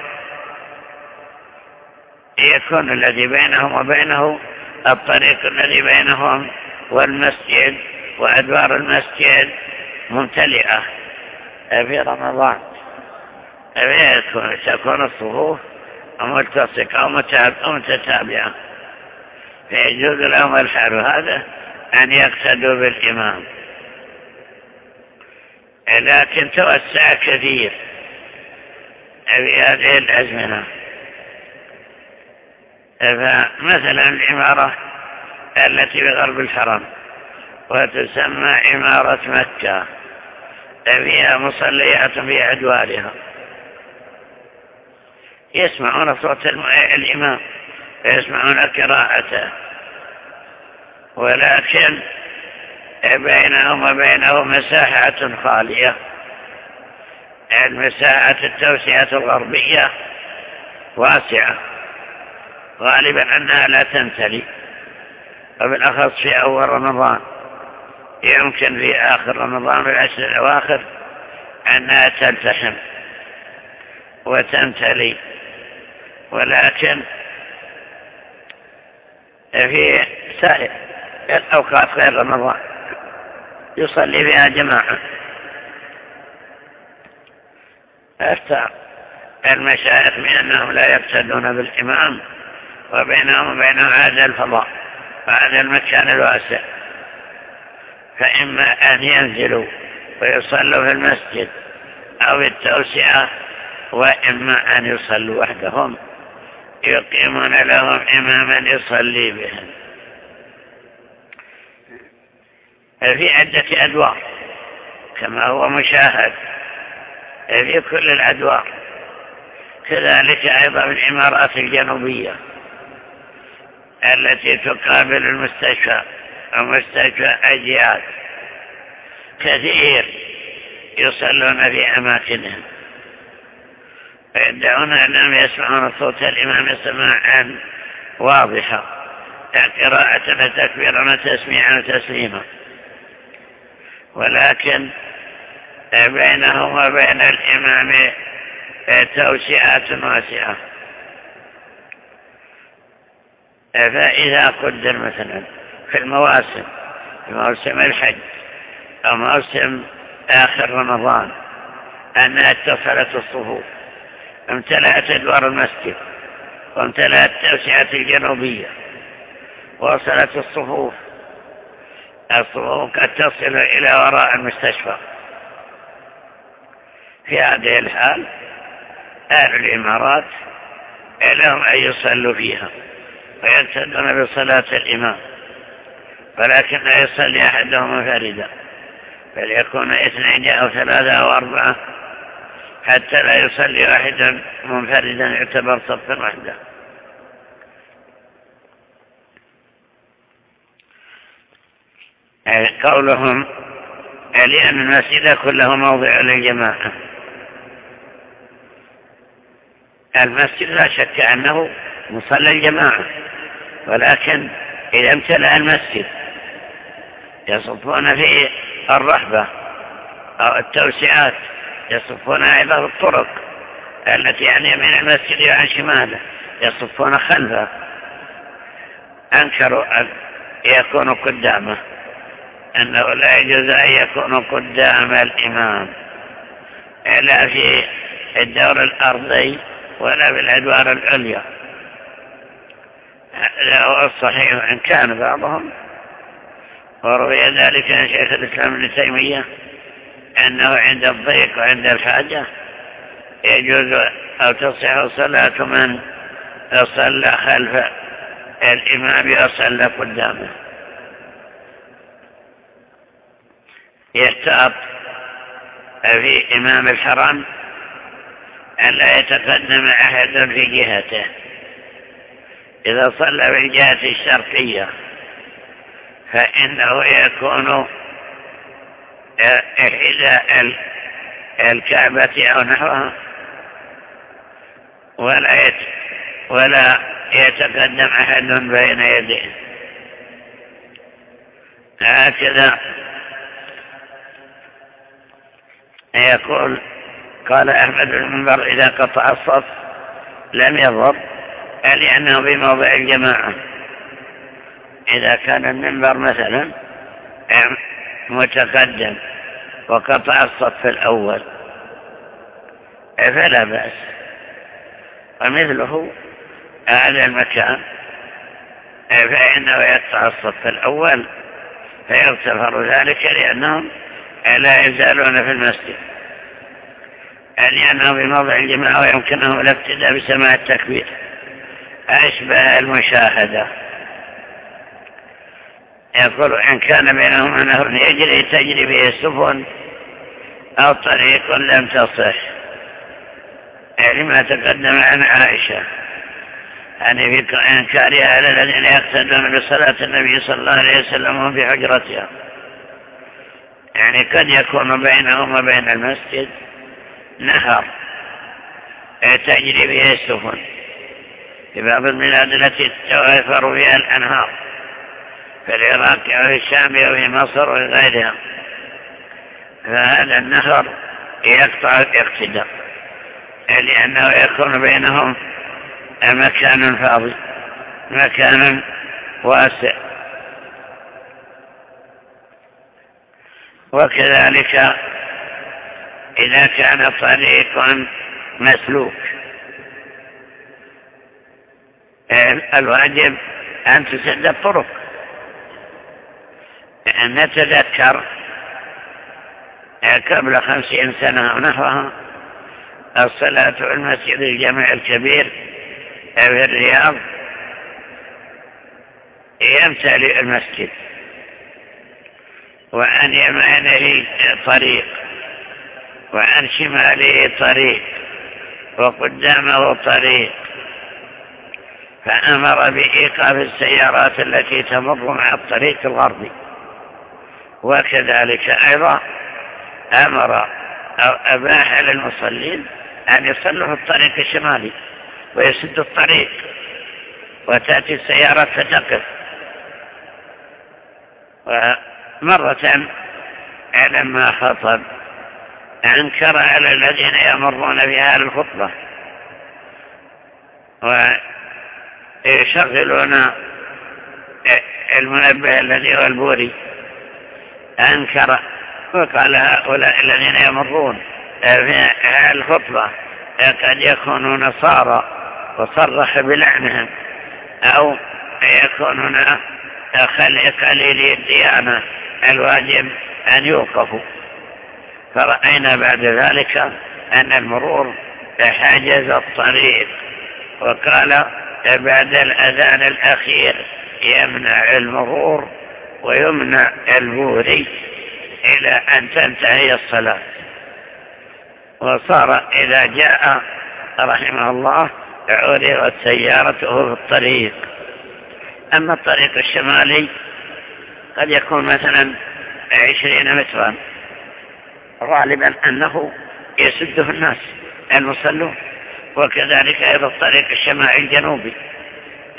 يكون الذي بينهم وبينه الطريق الذي بينهم والمسجد وأدوار المسجد ممتلئة في رمضان. تكون الصفوف ملتصقة أو متتابعة فيجوز لهم الحال هذا أن يقتدوا بالإمام لكن توسع كثير في هذه الأزمنة فمثلا العمارة التي بغرب الحرم وتسمى عمارة مكة فيها مصليات في أدوارها يسمعون صوت الإمام يسمعون قراءته. ولكن بينهم وبينه مساحة خالية. المساحة التوسعة الغربية واسعة. غالبا أنها لا تمتلي وبالأخص في أول رمضان. يمكن في آخر رمضان في العشر الأواخر أنها تلتحم وتمتلي ولكن في سائر الأوقات غير رمضان يصلي فيها جماعة. افتى المشايخ بأنهم لا يقتدون بالإمام وبينهم وبين هذا الفضاء وهذا المكان الواسع. فإما أن ينزلوا ويصلوا في المسجد أو التوسعة وإما أن يصلوا وحدهم. يقيمون لهم إماما يصلي بهم. في عدة أدوار كما هو مشاهد في كل الأدوار. كذلك أيضا الإمارات الجنوبية التي تقابل المستشفى ومستشفى أجياد كثير يصلون في أماكنهم. ويدعون أنهم يسمعون صوت الإمام سماعا واضحا. قراءة وتكبيرا وتسميعا وتسليما ولكن بينهم وبين الإمام توسعات واسعة. فإذا قدر مثلا في المواسم في موسم الحج أو موسم آخر رمضان أنها اتصلت الصفوف. امتلأت أدوار المسجد وامتلأت التوسعة الجنوبية وصلت الصفوف. الصفوف قد تصل إلى وراء المستشفى. في هذه الحال أهل الإمارات لهم أن يصلوا فيها ويقتدون بصلاة الإمام ولكن لا يصلي أحدهم منفردا فليكون اثنين أو ثلاثة أو أربعة حتى لا يصلي واحدا منفردا يعتبر صفا وحده قولهم لأن المسجد كله موضع للجماعة. المسجد لا شك أنه مصلى الجماعة ولكن إذا امتلأ المسجد يصفون في الرحبة أو التوسعات. يصفون في الطرق التي عن يمين المسجد وعن شماله يصفون خلفه. أنكروا أن يكونوا قدامه أنه لا يجوز أن يكونوا قدام الإمام إلا في الدور الأرضي ولا في الأدوار العليا. هذا هو الصحيح إن كان بعضهم. وروي ذلك عن شيخ الإسلام ابن تيمية أنه عند الضيق وعند الحاجة يجوز أو تصح صلاة من صلى خلف الإمام وصلى قدامه. يحتاط في إمام الحرم أن لا يتقدم أحد في جهته. إذا صلى في الجهة الشرقية فإنه يكون حذاء الكعبة أو نحوها. ولا ولا يتقدم أحد بين يديه. هكذا يقول قال أحمد المنبر إذا قطع الصف لم يضر لأنه بموضع الجماعة. إذا كان المنبر مثلا متقدم وقطع الصف الأول. فلا بأس. ومثله هذا المكان. فإنه يقطع الصف الأول فيغتفر ذلك لأنهم لا يزالون في المسجد. لأنه في موضع الجماعة ويمكنهم الابتداء بسماع التكبير. أشبه المشاهدة. يقول إن كان بينهما نهر يجري تجري به السفن أو طريق لم تصح. يعني تقدم عن عائشة. يعني في إنكارها على الذين يقتدون بصلاة النبي صلى الله عليه وسلم وهم في حجرتها. يعني قد يكون بينهم وبين المسجد نهر تجري به السفن. في بعض البلاد التي توفر فيها الأنهار. في العراق أو في الشام أو في مصر وفي غيرها. فهذا النهر يقطع الاقتداء لأنه يكون بينهم مكان فاضي مكان واسع. وكذلك إذا كان طريق مسلوك الواجب أن تسد الطرق. نتذكر قبل خمسين سنة ونحوها الصلاة في المسجد الجامع الكبير في الرياض يمتلئ المسجد. وعن يمانه طريق وعن شماله طريق وقدامه طريق. فأمر بإيقاف السيارات التي تمر مع الطريق الغربي. وكذلك أيضا أمر أو أباح للمصلين أن يصلوا في الطريق الشمالي ويسد الطريق وتأتي السيارات فتقف ومرة لما خطب أنكر على الذين يمرون بها الخطبة ويشغلون المنبه الذي هو البوري. أنكر وقال هؤلاء الذين يمرون في الخطبة قد يكونون نصارى وصرح بلعنهم أو يكونون قليلي الديانة الواجب أن يوقفوا. فرأينا بعد ذلك أن المرور حجز الطريق وقال بعد الأذان الأخير يمنع المرور ويمنع البوري إلى أن تنتهي الصلاة. وصار إذا جاء رحمه الله عرضت سيارته في الطريق. أما الطريق الشمالي قد يكون مثلا عشرين مترا. غالبا أنه يسده الناس المصلون وكذلك أيضا الطريق الشمالي الجنوبي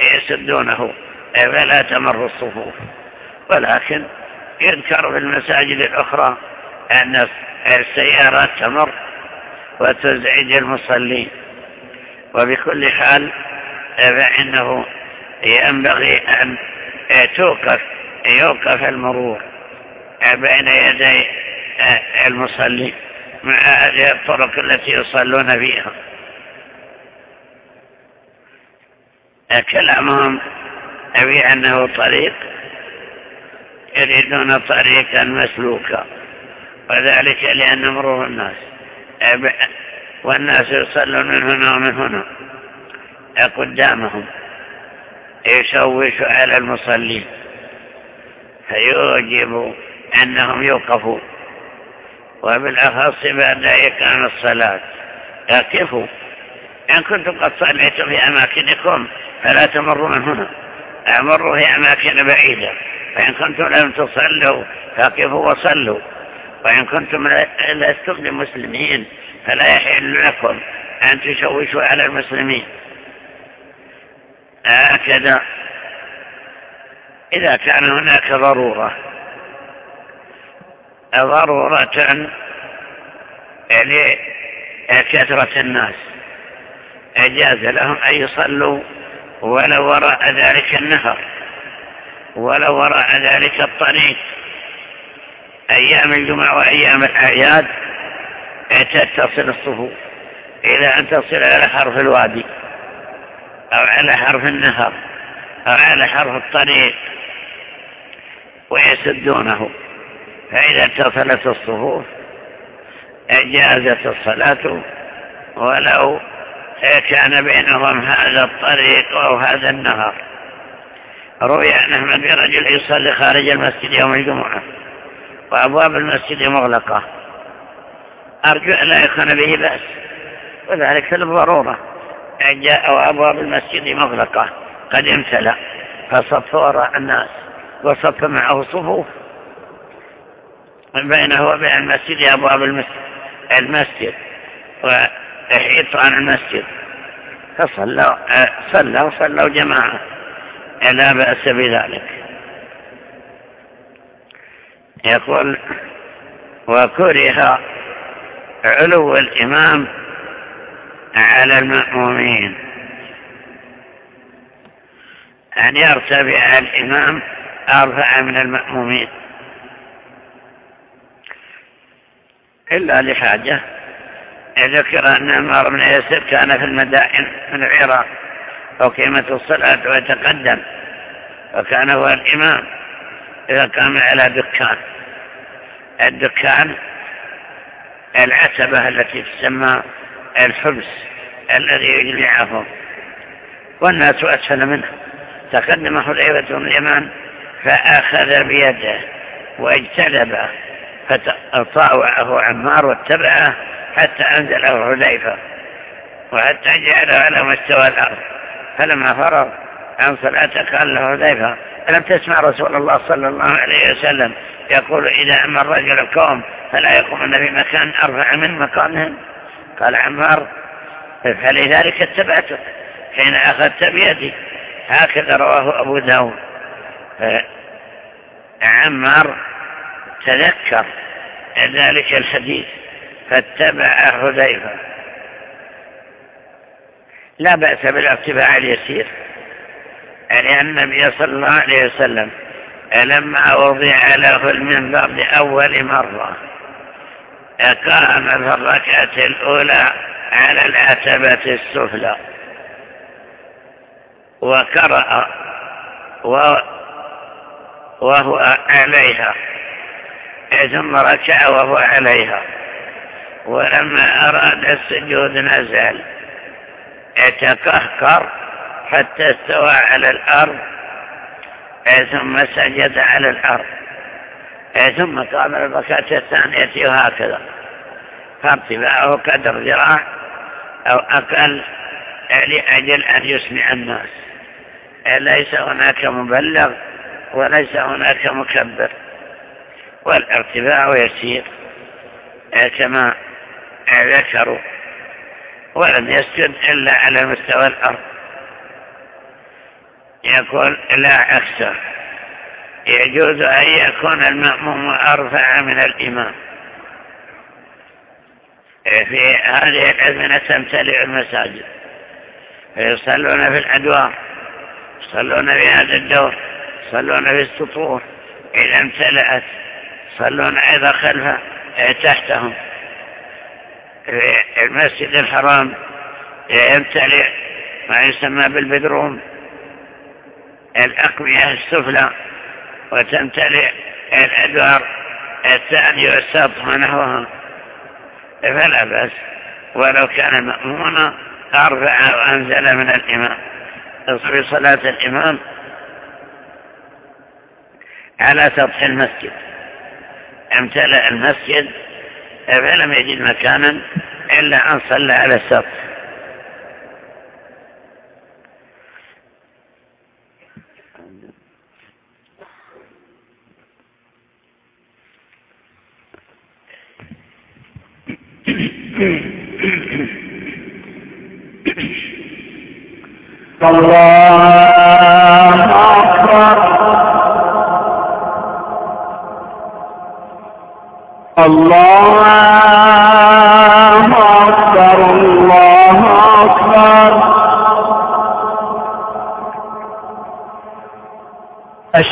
يسدونه فلا تمر الصفوف. ولكن يذكر في المساجد الأخرى أن السيارات تمر وتزعج المصلين. وبكل حال فإنه ينبغي أن توقف يوقف المرور بين يدي المصلين مع هذه الطرق التي يصلون فيها. كلامهم أبي أنه طريق يريدون طريقا مسلوكا وذلك لأن مرور الناس. والناس يصلون من هنا ومن هنا قدامهم يشوش على المصلين فيوجب أنهم يوقفوا وبالأخص بعد إقام الصلاة. يقفوا إن كنتم قد صليتم في أماكنكم فلا تمروا من هنا. أمروا في أماكن بعيدة فإن كنتم لم تصلوا فقفوا وصلوا. وإن كنتم لستم لمسلمين فلا يحل لكم أن تشوشوا على المسلمين. هكذا. إذا كان هناك ضرورة. ضرورة لكثرة الناس. أجاز لهم أن يصلوا ولو وراء ذلك النهر ولو وراء ذلك الطريق. أيام الجمعة وأيام الأعياد تتصل الصفوف إلى أن تصل على حرف الوادي أو على حرف النهر أو على حرف الطريق ويسدونه. فإذا اتصلت الصفوف جازت الصلاة ولو كان بينهم هذا الطريق أو هذا النهر. روي عن أحمد برجل يصلي خارج المسجد يوم الجمعة وأبواب المسجد مغلقة. أرجو أن لا يكون به بأس وذلك للضرورة أن جاء أبواب المسجد مغلقة قد امتلأ فصف وراء الناس وصف معه صفوف. بينه وبين المسجد أبواب المسجد, المسجد وحيطان المسجد. فصلوا صلوا صلوا جماعة. لا بأس بذلك. يقول وكره علو الإمام على المأمومين. أن يرتفع الإمام أرفع من المأمومين. إلا لحاجة. ذكر أن عمار بن ياسر كان في المدائن من العراق وقيمة الصلاة ويتقدم وكان هو الإمام إذا قام على دكان. الدكان العتبة التي تسمى الحبس الذي يجلعه والناس أسفل منه. تقدم حذيفة بن اليمان فأخذ بيده واجتلبه فطاوعه عمار واتبعه حتى أنزله حذيفة وحتى جعله على مستوى الأرض. فلما فرغ عن صلاته قال له حذيفة ألم تسمع رسول الله صلى الله عليه وسلم يقول إذا أما الرجل القوم فلا يقومون بمكان أرفع من مكانهم؟ قال عمار فلذلك اتبعته حين أخذت بيدي هكذا رواه أبو داود. عمار تذكر ذلك الحديث. فاتبع حذيفة. لا بأس بالارتفاع اليسير لأن النبي صلى الله عليه وسلم لما وضع له المنبر لأول مرة قام في الركعة الأولى على العتبة السفلى وقرأ وهو عليها ثم ركع وهو عليها. ولما أراد السجود نزل. يتقهقر حتى استوى على الأرض. ثم سجد على الأرض. ثم قام الركعة الثانية وهكذا. فارتفاعه قدر ذراع أو أقل. لأجل أن يسمع الناس. ليس هناك مبلغ وليس هناك مكبر. والارتفاع يسير. كما ذكروا ولم يسجد إلا على مستوى الأرض. يقول لا أكثر. يجوز أن يكون المأموم أرفع من الإمام. في هذه الأزمنة تمتلئ المساجد. فيصلون في الأدوار يصلون في هذا الدور يصلون في السطور. إذا امتلأت يصلون أيضا خلفه تحتهم. المسجد الحرام يمتلئ ما يسمى بالبدروم. الأقمية السفلى وتمتلئ الأدوار الثاني والسطح ونحوها. فلا بأس. ولو كان مأمونا أرفع وأنزل من الإمام. في صلاة الإمام على سطح المسجد. امتلأ المسجد فلم يجد مكانا إلا أن صلى على السطح الله أكبر. الله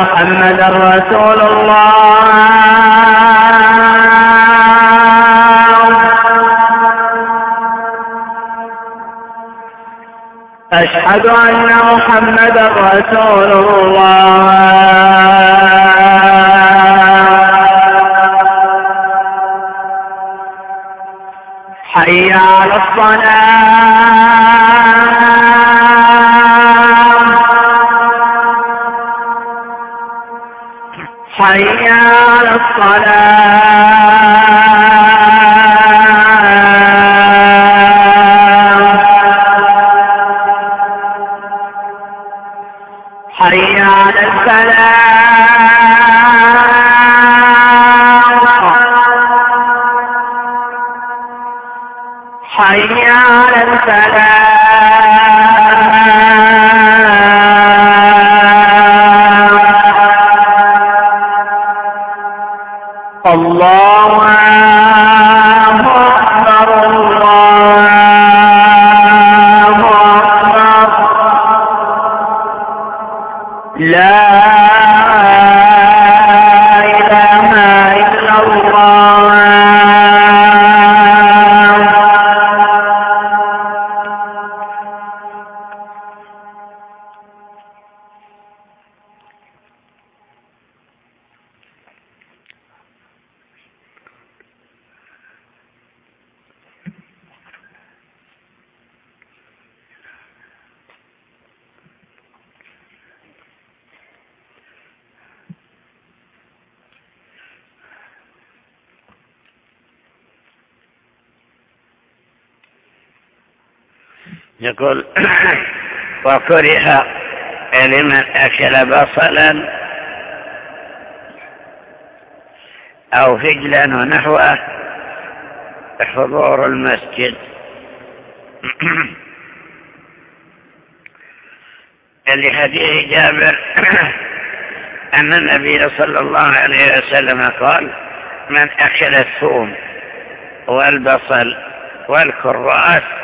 محمدا رسول الله. أشهد أن محمدا رسول الله. حي على الصلاة. على وكره لمن أكل بصلا أو فجلا ونحوه حضور المسجد. لحديث جابر أن النبي صلى الله عليه وسلم قال من أكل الثوم والبصل والكراس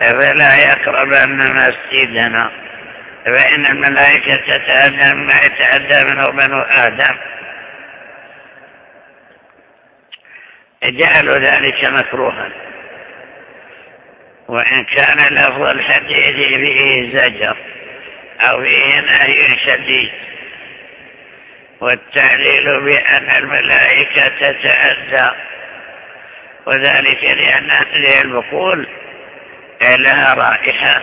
فلا يقربن مسجدنا فإن الملائكة تتأدى ما يتأدى منه بنو آدم. جعلوا ذلك مكروها. وإن كان لفظ الحديث فيه زجر أو فيه نهي شديد والتعليل بأن الملائكة تتأدى وذلك لأن هذه البقول لها رائحة.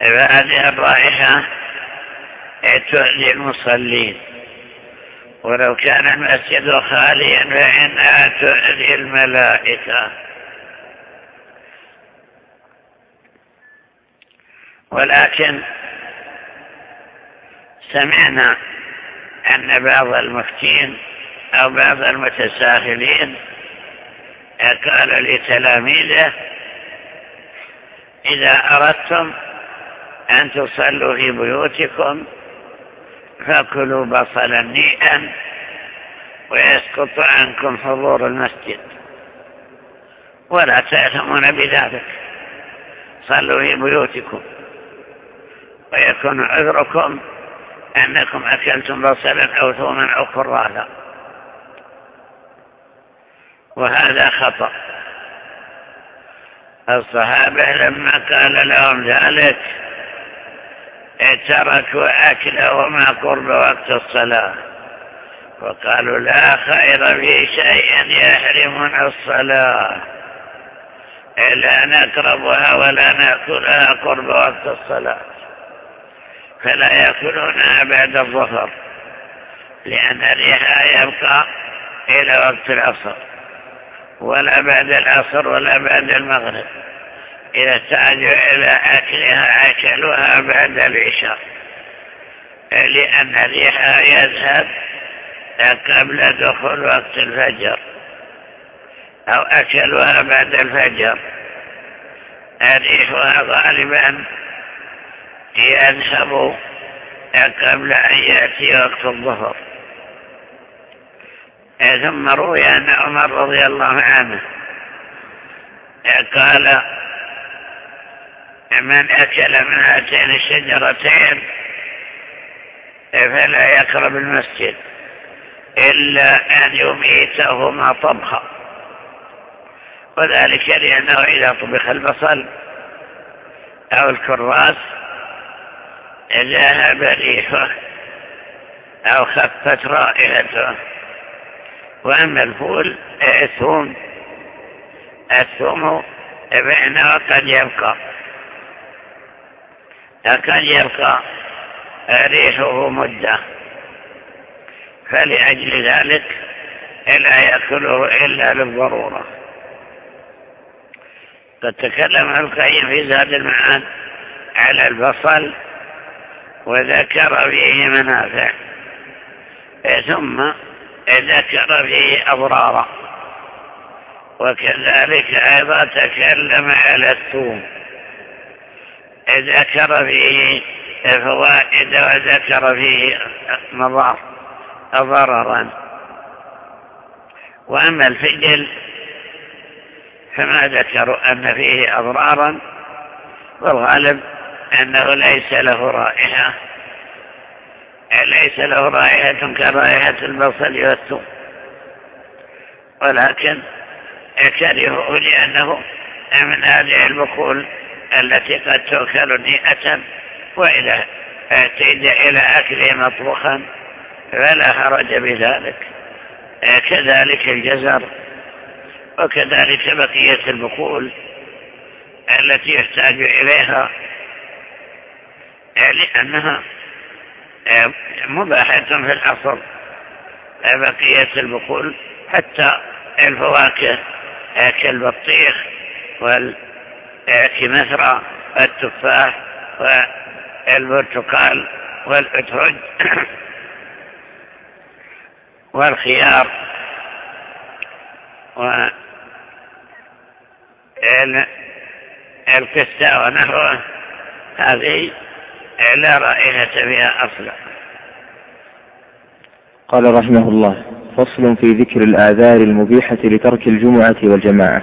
فهذه الرائحة تؤذي المصلين. ولو كان المسجد خاليا فإنها تؤذي الملائكة. ولكن سمعنا أن بعض المفتين أو بعض المتساهلين قال لتلاميذه إذا أردتم أن تصلوا في بيوتكم فكلوا بصلا نيئا ويسقط عنكم حضور المسجد. ولا تأثمون بذلك صلوا في بيوتكم ويكون عذركم أنكم أكلتم بصلا أو ثوما أو كرالا وهذا خطأ. الصحابة لما قال لهم ذلك تركوا أكلهما قرب وقت الصلاة. وقالوا لا خير في شيء يحرمنا الصلاة. لا نقربها ولا نأكلها قرب وقت الصلاة. فلا يأكلونها بعد الظهر لأن ريحها يبقى إلى وقت العصر. ولا بعد العصر ولا بعد المغرب. إذا احتاجوا إلى أكلها أكلوها بعد العشاء. لأن ريحها يذهب قبل دخول وقت الفجر. أو أكلوها بعد الفجر. ريحها غالبا يذهب قبل أن يأتي وقت الظهر. ثم روي أن عمر رضي الله عنه. قال من أكل من هاتين الشجرتين فلا يقرب المسجد إلا أن يميتهما طبخا. وذلك لأنه إذا طبخ البصل أو الكراس ذهب ريحه أو خفت رائحته. وأما الفول الثوم. الثوم فإنه قد يبقى. قد يبقى ريحه مدة. فلأجل ذلك لا يأكله إلا للضرورة. قد تكلم القيم في زاد المعاد على البصل وذكر فيه منافع. ثم ذكر فيه أضرارا وكذلك أيضا تكلم على الثوم. ذكر فيه فوائد وذكر فيه مضار ضررا وأما الفجل فما ذكروا أن فيه أضرارا والغالب أنه ليس له رائحة. ليس له رائحة كرائحة البصل والثوم. ولكن كرهه لأنه من هذه البخول التي قد تؤكل نيئة وإذا اعتيد إلى أكله مطبخا فلا حرج بذلك. كذلك الجزر وكذلك بقية البقول التي يحتاج إليها لأنها مباحة في الأصل بقية البقول حتى الفواكه كالبطيخ والكمثرى والتفاح والبرتقال والأترج والخيار والكسة ونحوه هذه لا رائحة فيها أصلا. قال رحمه الله فصل في ذكر الآذار المبيحة لترك الجمعة والجماعة.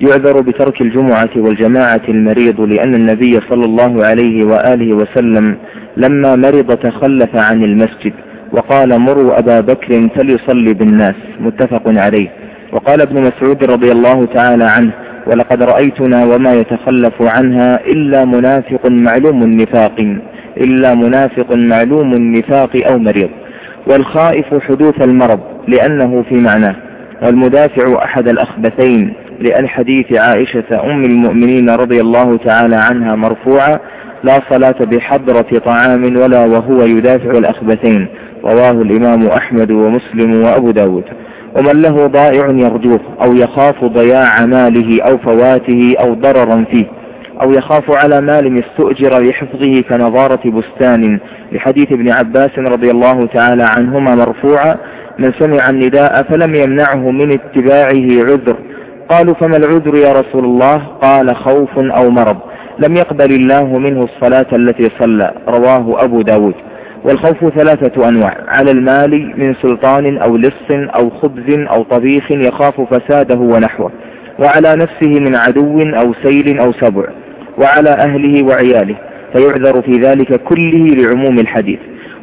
يعذر بترك الجمعة والجماعة المريض لأن النبي صلى الله عليه وآله وسلم لما مرض تخلف عن المسجد وقال مروا أبا بكر فليصلي بالناس. متفق عليه. وقال ابن مسعود رضي الله تعالى عنه ولقد رأيتنا وما يتخلف عنها إلا منافق معلوم النفاق إلا منافق معلوم النفاق أو مريض والخائف حدوث المرض لأنه في معناه والمدافع أحد الأخبثين لأن حديث عائشة أم المؤمنين رضي الله تعالى عنها مرفوعة لا صلاة بحضرة طعام ولا وهو يدافع الأخبثين رواه الإمام أحمد ومسلم وأبو داود. ومن له ضائع يرجوه أو يخاف ضياع ماله أو فواته أو ضررا فيه أو يخاف على مال استؤجر لحفظه كنظارة بستان. لحديث ابن عباس رضي الله تعالى عنهما مرفوعا من سمع النداء فلم يمنعه من اتباعه عذر. قالوا فما العذر يا رسول الله؟ قال خوف أو مرض. لم يقبل الله منه الصلاة التي صلى رواه أبو داود. والخوف ثلاثة أنواع. على المال من سلطان أو لص أو خبز أو طبيخ يخاف فساده ونحوه. وعلى نفسه من عدو أو سيل أو سبع. وعلى أهله وعياله. فيعذر في ذلك كله لعموم الحديث.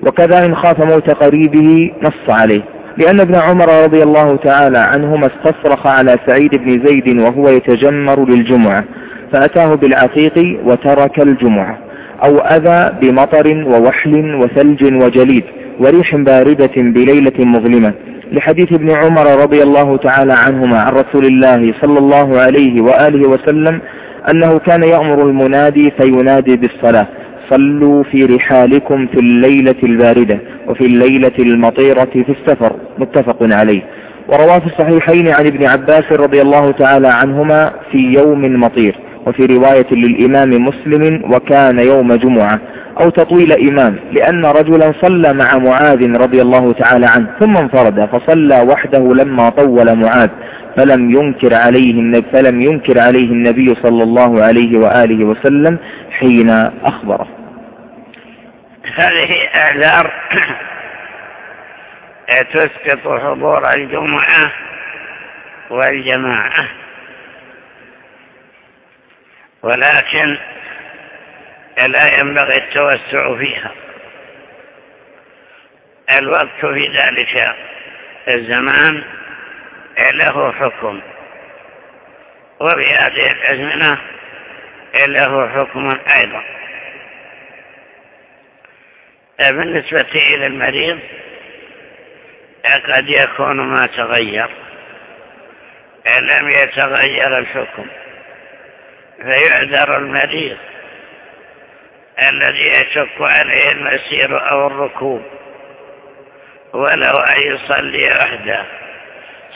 وكذا إن خاف موت قريبه نص عليه. لأن ابن عمر رضي الله تعالى عنهما استصرخ على سعيد بن زيد وهو يتجمر للجمعة. فأتاه بالعقيق وترك الجمعة. أو أذى بمطر ووحل وثلج وجليد وريح باردة بليلة مظلمة. لحديث ابن عمر رضي الله تعالى عنهما عن رسول الله صلى الله عليه وآله وسلم أنه كان يأمر المنادي فينادي بالصلاة. صلوا في رحالكم في الليلة الباردة وفي الليلة المطيرة في السفر. متفق عليه. ورواه في الصحيحين عن ابن عباس رضي الله تعالى عنهما في يوم مطير. وفي رواية للإمام مسلم وكان يوم جمعة أو تطويل إمام لأن رجلا صلى مع معاذ رضي الله تعالى عنه ثم انفرد فصلى وحده لما طول معاذ فلم ينكر عليه النبي فلم ينكر عليه النبي صلى الله عليه وآله وسلم حين أخبره. هذه أعذار تسقط حضور الجمعة والجماعة. ولكن لا ينبغي التوسع فيها. الوقت في ذلك الزمان له حكم وفي هذه الأزمنة له حكم أيضا. بالنسبة إلى المريض قد يكون ما تغير لم يتغير الحكم. فيعذر المريض الذي يشك عليه المسير أو الركوب ولو أن يصلي وحده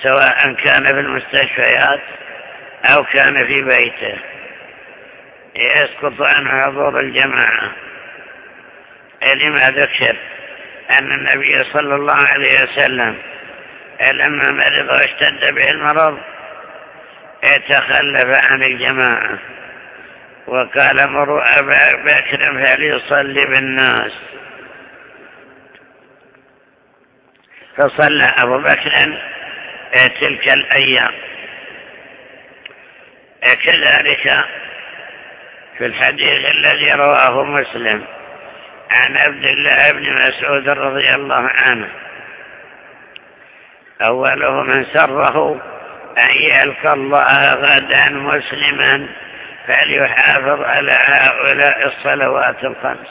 سواء كان في المستشفيات أو كان في بيته. يسقط عنه حضور الجماعة. لما ذكر؟ أن النبي صلى الله عليه وسلم لما مرض واشتد به المرض يتخلف عن الجماعة. وقال مروا أبا بكر فليصلي بالناس. فصلى أبو بكر تلك الأيام. كذلك في الحديث الذي رواه مسلم عن عبد الله بن مسعود رضي الله عنه. أوله من سره أن يلقى الله غدا مسلما فليحافظ على هؤلاء الصلوات الخمس.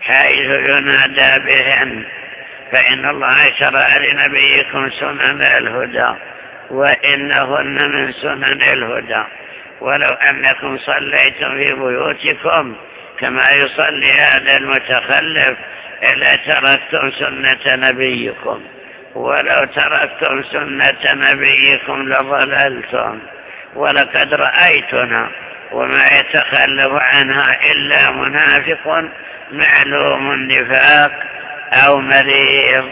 حيث ينادى بهن فإن الله شرع لنبيكم سنن الهدى وإنهن من سنن الهدى. ولو أنكم صليتم في بيوتكم كما يصلي هذا المتخلف إلا تركتم سنة نبيكم. ولو تركتم سنة نبيكم لضللتم ولقد رأيتنا وما يتخلف عنها إلا منافق معلوم النفاق أو مريض.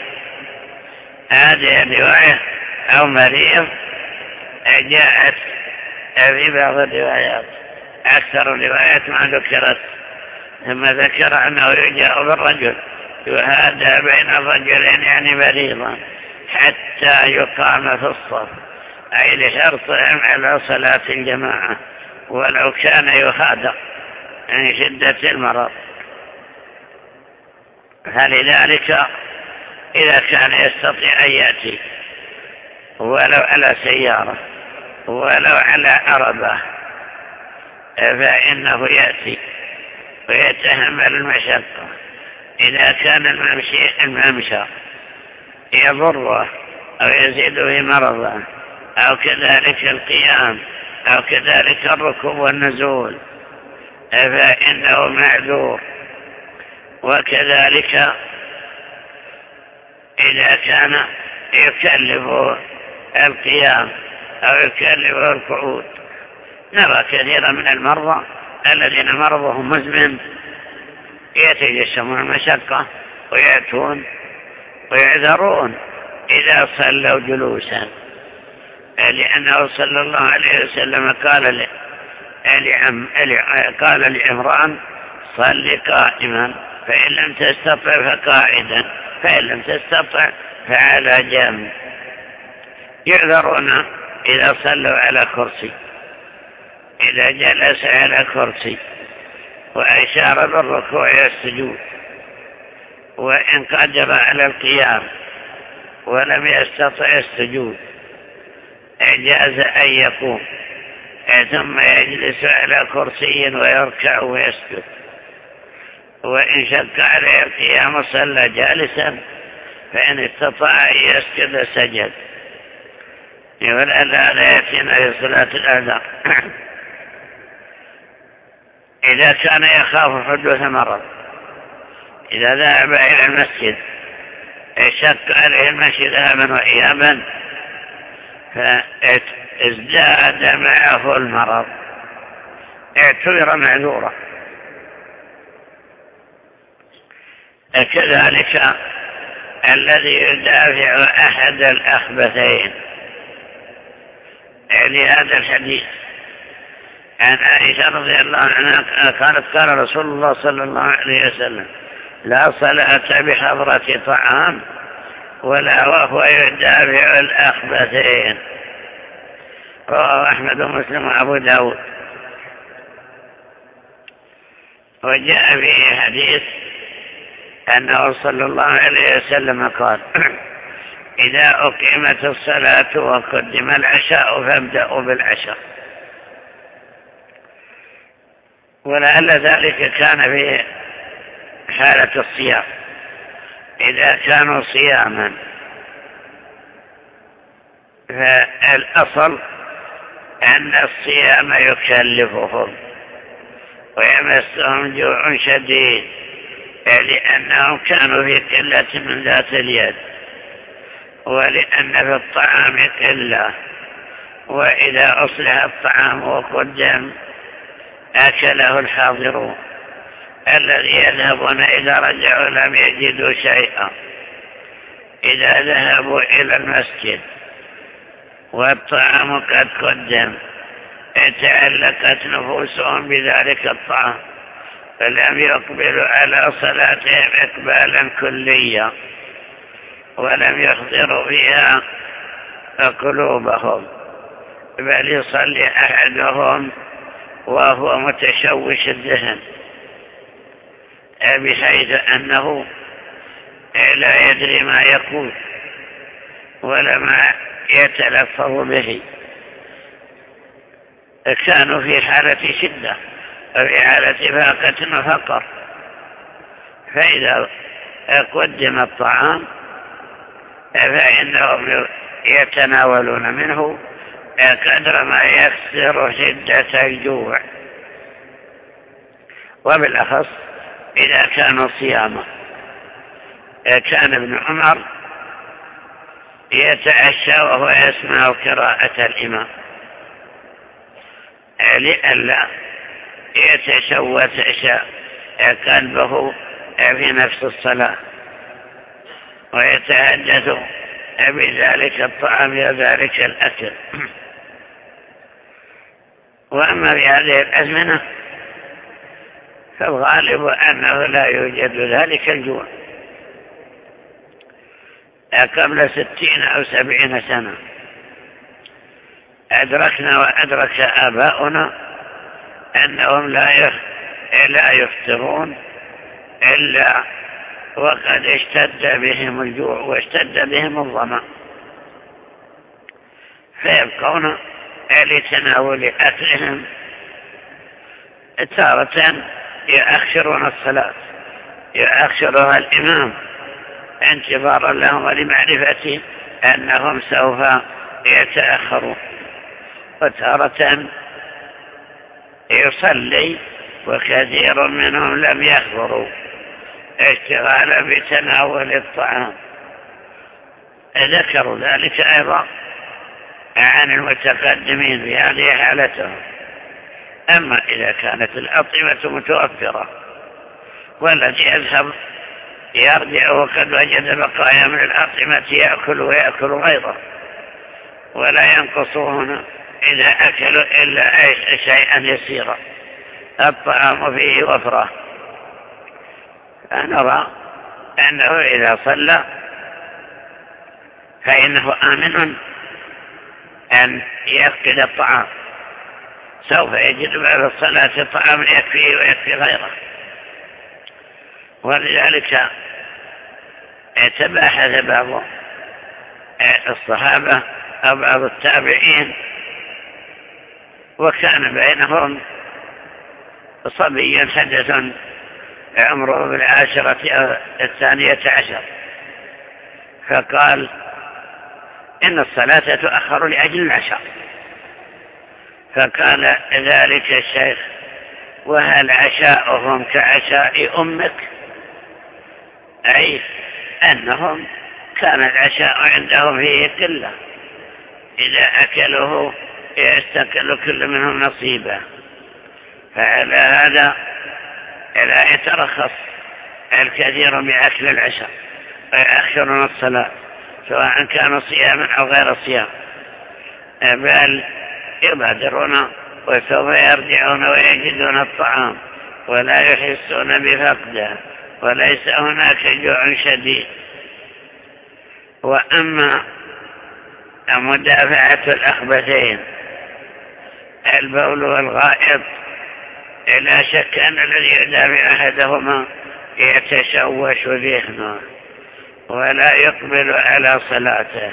هذه الرواية أو مريض جاءت في بعض الروايات. أكثر الروايات ما ذكرت ثم ذكر أنه يجاء بالرجل. يهادى بين الرجلين يعني مريضا حتى يقام في الصف. أي لشرطهم على صلاة الجماعة ولو كان يخادع يعني شدة المرض. فلذلك إذا كان يستطيع أن يأتي ولو على سيارة ولو على عربة فإنه يأتي ويتحمل المشقة. إذا كان الممشي الممشى يضره أو يزيد في مرضه أو كذلك القيام أو كذلك الركوب والنزول فإنه معذور. وكذلك إذا كان يكلف القيام أو يكلف القعود. نرى كثيرا من المرضى الذين مرضهم مزمن يتجسمون المشقة ويأتون ويعذرون إذا صلوا جلوسا. لأنه صلى الله عليه وسلم قال قال لعمران صل قائما فإن لم تستطع فقاعدا فإن لم تستطع فعلى جنب. يعذرون إذا صلوا على كرسي إذا جلس على كرسي. وأشار بالركوع والسجود وإن قدر على القيام ولم يستطع السجود إجاز أن يقوم ثم يجلس على كرسي ويركع ويسجد. وإن شك عليه القيام صلى جالسا فإن استطاع أن يسجد سجد. يقول ألا يأتينا في صلاة الأذى إذا كان يخاف حدوث مرض إذا ذهب إلى المسجد شك عليه المشي ذهبا وإيابا فازداد معه المرض اعتبر معذورا. كذلك الذي يدافع أحد الأخبثين. لهذا الحديث. عن عائشة رضي الله عنها قالت قال رسول الله صلى الله عليه وسلم لا صلاة بحضرة طعام ولا وهو يدافع الأخبثين. رواه أحمد ومسلم وأبو داود. وجاء فيه حديث أنه صلى الله عليه وسلم قال إذا أقيمت الصلاة وقدم العشاء فابدأوا بالعشاء. ولعل ذلك كان في حالة الصيام. إذا كانوا صياما فالأصل أن الصيام يكلفهم ويمسهم جوع شديد لأنهم كانوا في قلة من ذات اليد ولأن في الطعام قلة وإذا أصلح الطعام وقدم أكله الحاضرون الذي يذهبون إذا رجعوا لم يجدوا شيئا. إذا ذهبوا إلى المسجد والطعام قد قدم تعلقت نفوسهم بذلك الطعام فلم يقبلوا على صلاتهم إقبالا كليا ولم يخضروا فيها قلوبهم بل يصلي أحدهم وهو متشوش الذهن. بحيث أنه لا يدري ما يقول ولا ما يتلفظ به. كانوا في حالة شدة وفي حالة فاقة وفقر. فإذا قدم الطعام فإنهم يتناولون منه قدر ما يكسر شدة الجوع. وبالأخص إذا كانوا صياما كان ابن عمر يتعشى وهو يسمع قراءة الإمام. لئلا يتشوت قلبه في نفس الصلاة. ويتحدث بذلك الطعام وذلك الأكل. وأما في هذه الأزمنة فالغالب أنه لا يوجد ذلك الجوع. قبل ستين أو سبعين سنة أدركنا وأدرك آباؤنا أنهم لا يفطرون إلا وقد اشتد بهم الجوع واشتد بهم الظمأ. فيبقون لتناول أكلهم. تارة يؤخرون الصلاة يؤخرها الإمام. انتظارا لهم ولمعرفة أنهم سوف يتأخرون. وتارة يصلي وكثير منهم لم يخبروا. اشتغالا بتناول الطعام. ذكروا ذلك أيضا. عن المتقدمين في هذه حالتهم. أما إذا كانت الأطعمة متوفرة والذي يذهب يرجع وقد وجد بقايا من الأطعمة يأكل ويأكل غيره ولا ينقصون إذا أكلوا إلا شيئا يسيرا. الطعام فيه وفرة. فنرى أنه إذا صلى فإنه آمن. أن يفقد الطعام. سوف يجد بعد الصلاة طعام يكفيه ويكفي غيره. ولذلك تباحث بعض الصحابة أو بعض التابعين وكان بينهم صبي حدث عمره بالعاشرة الثانية عشر. فقال إن الصلاة تؤخر لأجل العشاء. فقال ذلك الشيخ وهل عشاؤهم كعشاء أمك؟ أي أنهم كان العشاء عندهم فيه قلة. إذا أكلوه يستقل كل منهم نصيبا. فعلى هذا لا يترخص الكثير بأكل العشاء ويأخرون الصلاة. سواء كانوا صياما أو غير صيام. بل يبادرون وسوف يرجعون ويجدون الطعام ولا يحسون بفقده وليس هناك جوع شديد. وأما مدافعة الأخبثين البول والغائط لا شك أن الذي يدافع أحدهما يتشوش ذهنه. ولا يقبل على صلاته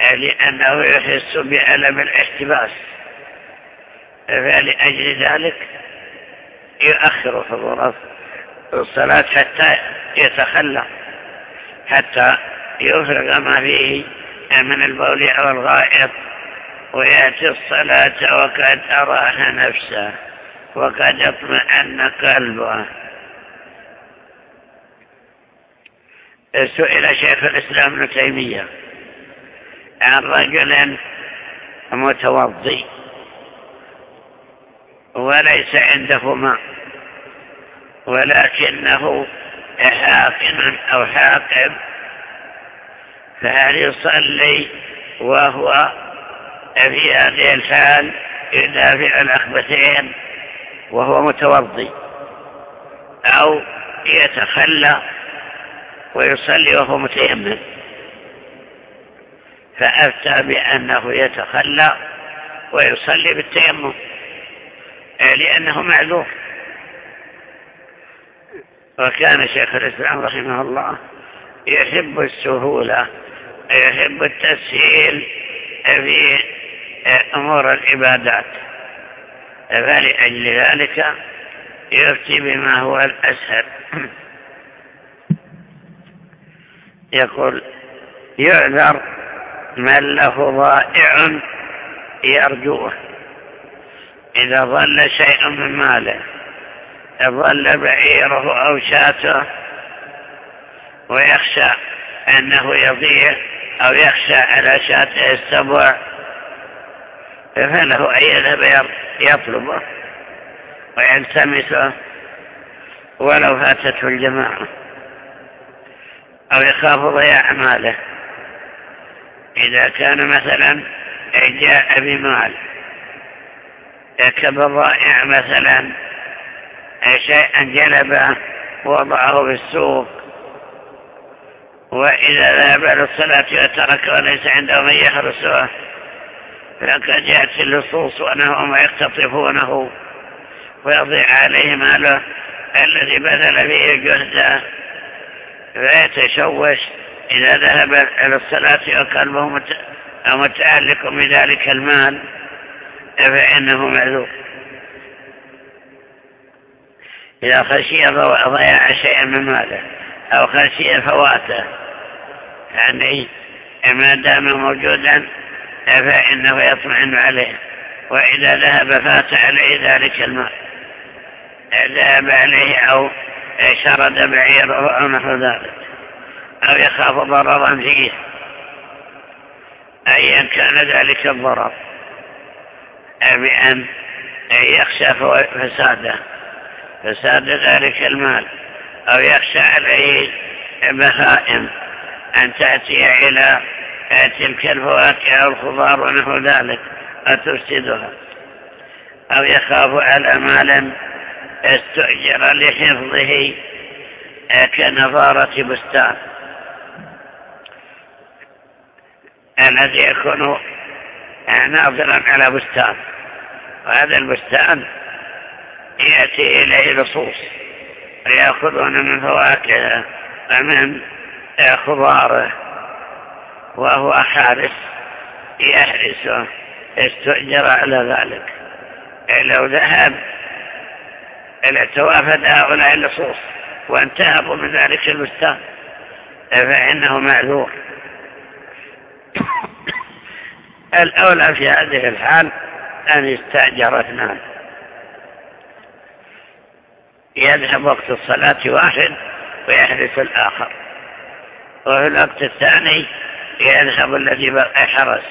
لأنه يحس بألم الاحتباس. فلأجل ذلك يؤخر حضور الصلاة حتى يتخلى حتى يفرغ ما فيه من البول أو الغائط ويأتي الصلاة وقد أراح نفسه وقد اطمئن قلبه. سئل شيخ الإسلام ابن تيمية عن رجل متوضي وليس عنده ماء ولكنه حاكم أو حاكم فهل يصلي وهو في هذه الحال يدافع الأخبثين وهو متوضي أو يتخلى ويصلي وهو متيمم. فأفتى بأنه يتخلى ويصلي بالتيمم لأنه معذور. وكان شيخ الإسلام رحمه الله يحب السهولة يحب التسهيل في أمور العبادات. فلأجل ذلك يفتي بما هو الأسهل. يقول يعذر من له ضائع يرجوه. إذا ظل شيء من ماله ظل بعيره أو شاته ويخشى أنه يضيع أو يخشى على شاته السبع فله أن يذهب يطلبه ويلتمسه ولو فاتته الجماعة. أو يخاف ضياع ماله إذا كان مثلا جاء بمال كبضائع مثلا شيئا جلبه وضعه في السوق. وإذا ذهب للصلاة وترك وليس عنده من يحرسه فقد يأتي اللصوص وأنهم يختطفونه ويضيع عليه ماله الذي بذل فيه جهده. فيتشوش إذا ذهب إلى الصلاة وقلبه متعلق بذلك المال فإنه معذور. إذا خشي ضياع شيئا من ماله أو خشي فواته يعني ما دام موجودا فإنه يطمئن عليه. وإذا ذهب فات عليه ذلك المال. ذهب عليه أو شرد بعيره أو نحو ذلك. أو يخاف ضررا فيه. أيا كان ذلك الضرر. بأن يخشى فساده. فساد ذلك المال. أو يخشى عليه بهائم. أن تأتي إلى تلك الفواكه أو الخضار ونحو ذلك. وتفسدها أو يخاف على مال استؤجر لحفظه كنظارة بستان. الذي يكون ناظرا على بستان. وهذا البستان يأتي إليه لصوص ويأخذون من فواكهه ومن خضاره وهو حارس يحرسه. استؤجر على ذلك. لو ذهب توافد هؤلاء اللصوص وانتهبوا من ذلك البستان فإنه معذور الأولى في هذه الحال أن يستأجر اثنان. يذهب وقت الصلاة واحد ويحرس الآخر. وفي الوقت الثاني يذهب الذي حرس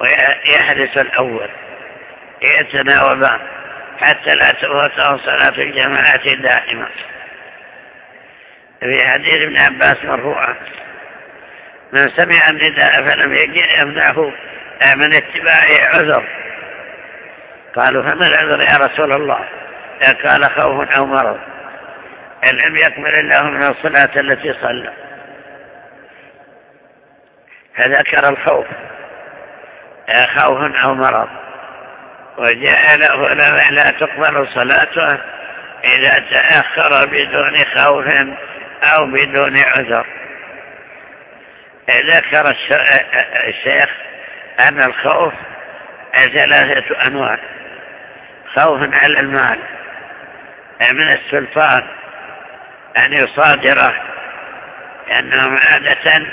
ويحرس الأول. يتناوبان. حتى لا تفوته صلاة الجماعة دائما. في حديث ابن عباس مرفوعا. من سمع النداء فلم يمنعه من اتباعه عذر. قالوا فما العذر يا رسول الله؟ قال خوف أو مرض. إن لم يكمل الله من الصلاة التي صلى. فذكر الخوف. خوف أو مرض. وجاء له لا تقبل صلاته إذا تأخر بدون خوف أو بدون عذر. ذكر الشيخ أن الخوف ثلاثة أنواع. خوف على المال من السلطان أن يصادره لأنهم عادة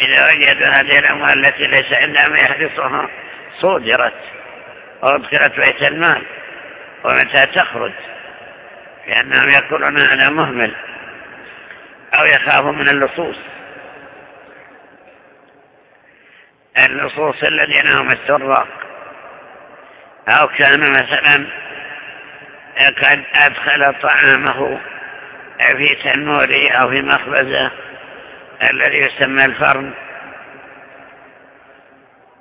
إذا وجدوا هذه الأموال التي ليس عندهم يحرصها صودرت وأدخلت بيت المال ومتى تخرج؟ لأنهم يقولون هذا مهمل أو يخافوا من اللصوص. اللصوص الذين هم السراق. أو كان مثلا قد أدخل طعامه في تنوره أو في مخبزه الذي يسمى الفرن.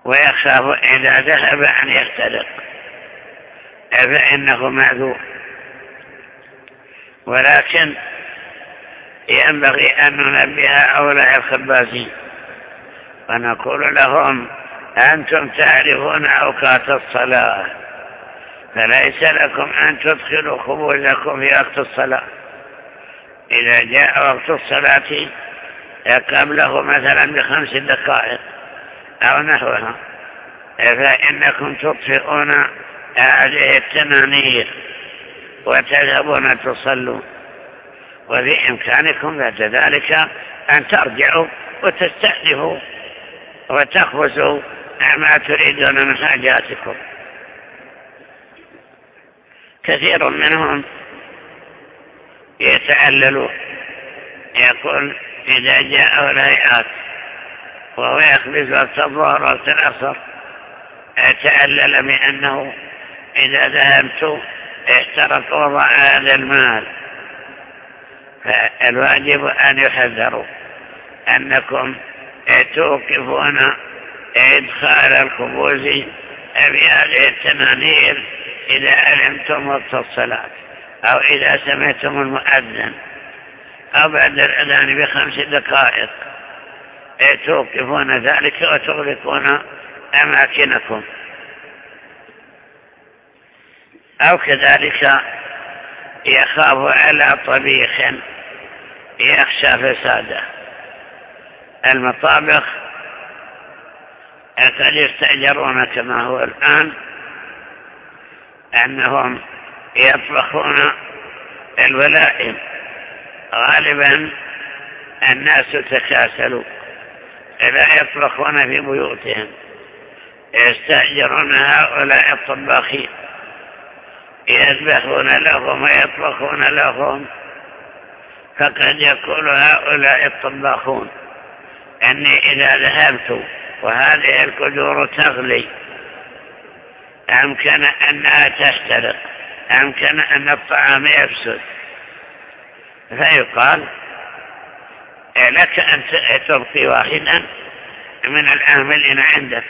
ويخاف إذا ذهب أن يختلق فإنه معذور. ولكن ينبغي أن ننبه أولى الخبازين ونقول لهم أنتم تعرفون أوقات الصلاة. فليس لكم أن تدخلوا خبوزكم في وقت الصلاة. إذا جاء وقت الصلاة قبله مثلا بخمس دقائق. أو نحوها. فإنكم تطفئون هذه التنانير وتذهبون تصلون وفي إمكانكم بعد ذلك أن ترجعوا وتستأنفوا وتخبزوا ما تريدون من حاجاتكم. كثير منهم يتعلل يقول إذا جاءه الهيئات وهو يخبز وقت الظهر وقت العصر تعلل بأنه إذا ذهبت احترق وضع هذا المال. فالواجب أن يحذروا أنكم توقفون إدخال الخبوز بهذه التنانير إذا علمتم وقت الصلاة أو إذا سمعتم المؤذن. أو بعد الأذان بخمس دقائق. توقفون ذلك وتغلقون أماكنكم أو كذلك يخاف على طبيخ يخشى فساده. المطابخ قد يستأجرون كما هو الآن أنهم يطبخون الولائم. غالبا الناس تكاسلوا. لا يطبخون في بيوتهم يستأجرون هؤلاء الطباخين. يذبحون لهم ويطبخون لهم. فقد يقول هؤلاء الطباخون أني إذا ذهبت وهذه القدور تغلي أمكن أنها تحترق أمكن أن الطعام يفسد. فيقال لك أن تبقي واحدا من العاملين عندك.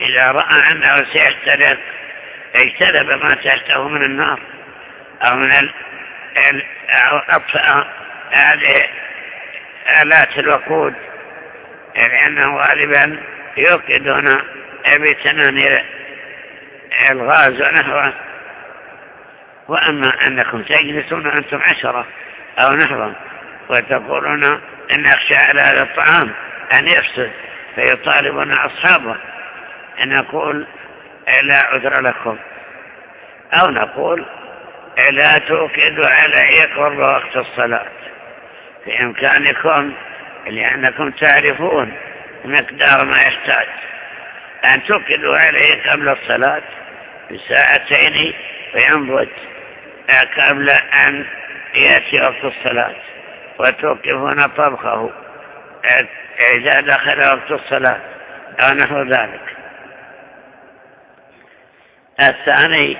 إذا رأى أنه سيحترق اجتنب ما تحته من النار أو من أو أطفأ هذه آلات الوقود. لأنه غالبا يوقدون بتنانير الغاز ونحوه. وأما أنكم تجلسون أنتم عشرة أو نحوه. وتقولون أن أخشى على هذا الطعام أن يفسد فيطالبون أصحابه أن نقول لا عذر لكم أو نقول لا توكدوا علي قرب وقت الصلاة في إمكانكم لأنكم تعرفون مقدار ما يحتاج أن توكدوا عليه قبل الصلاة بساعتين وينبت قبل أن يأتي وقت الصلاة. وتوقفون طبخه. إذا دخل وقت الصلاة أو نحو ذلك. الثاني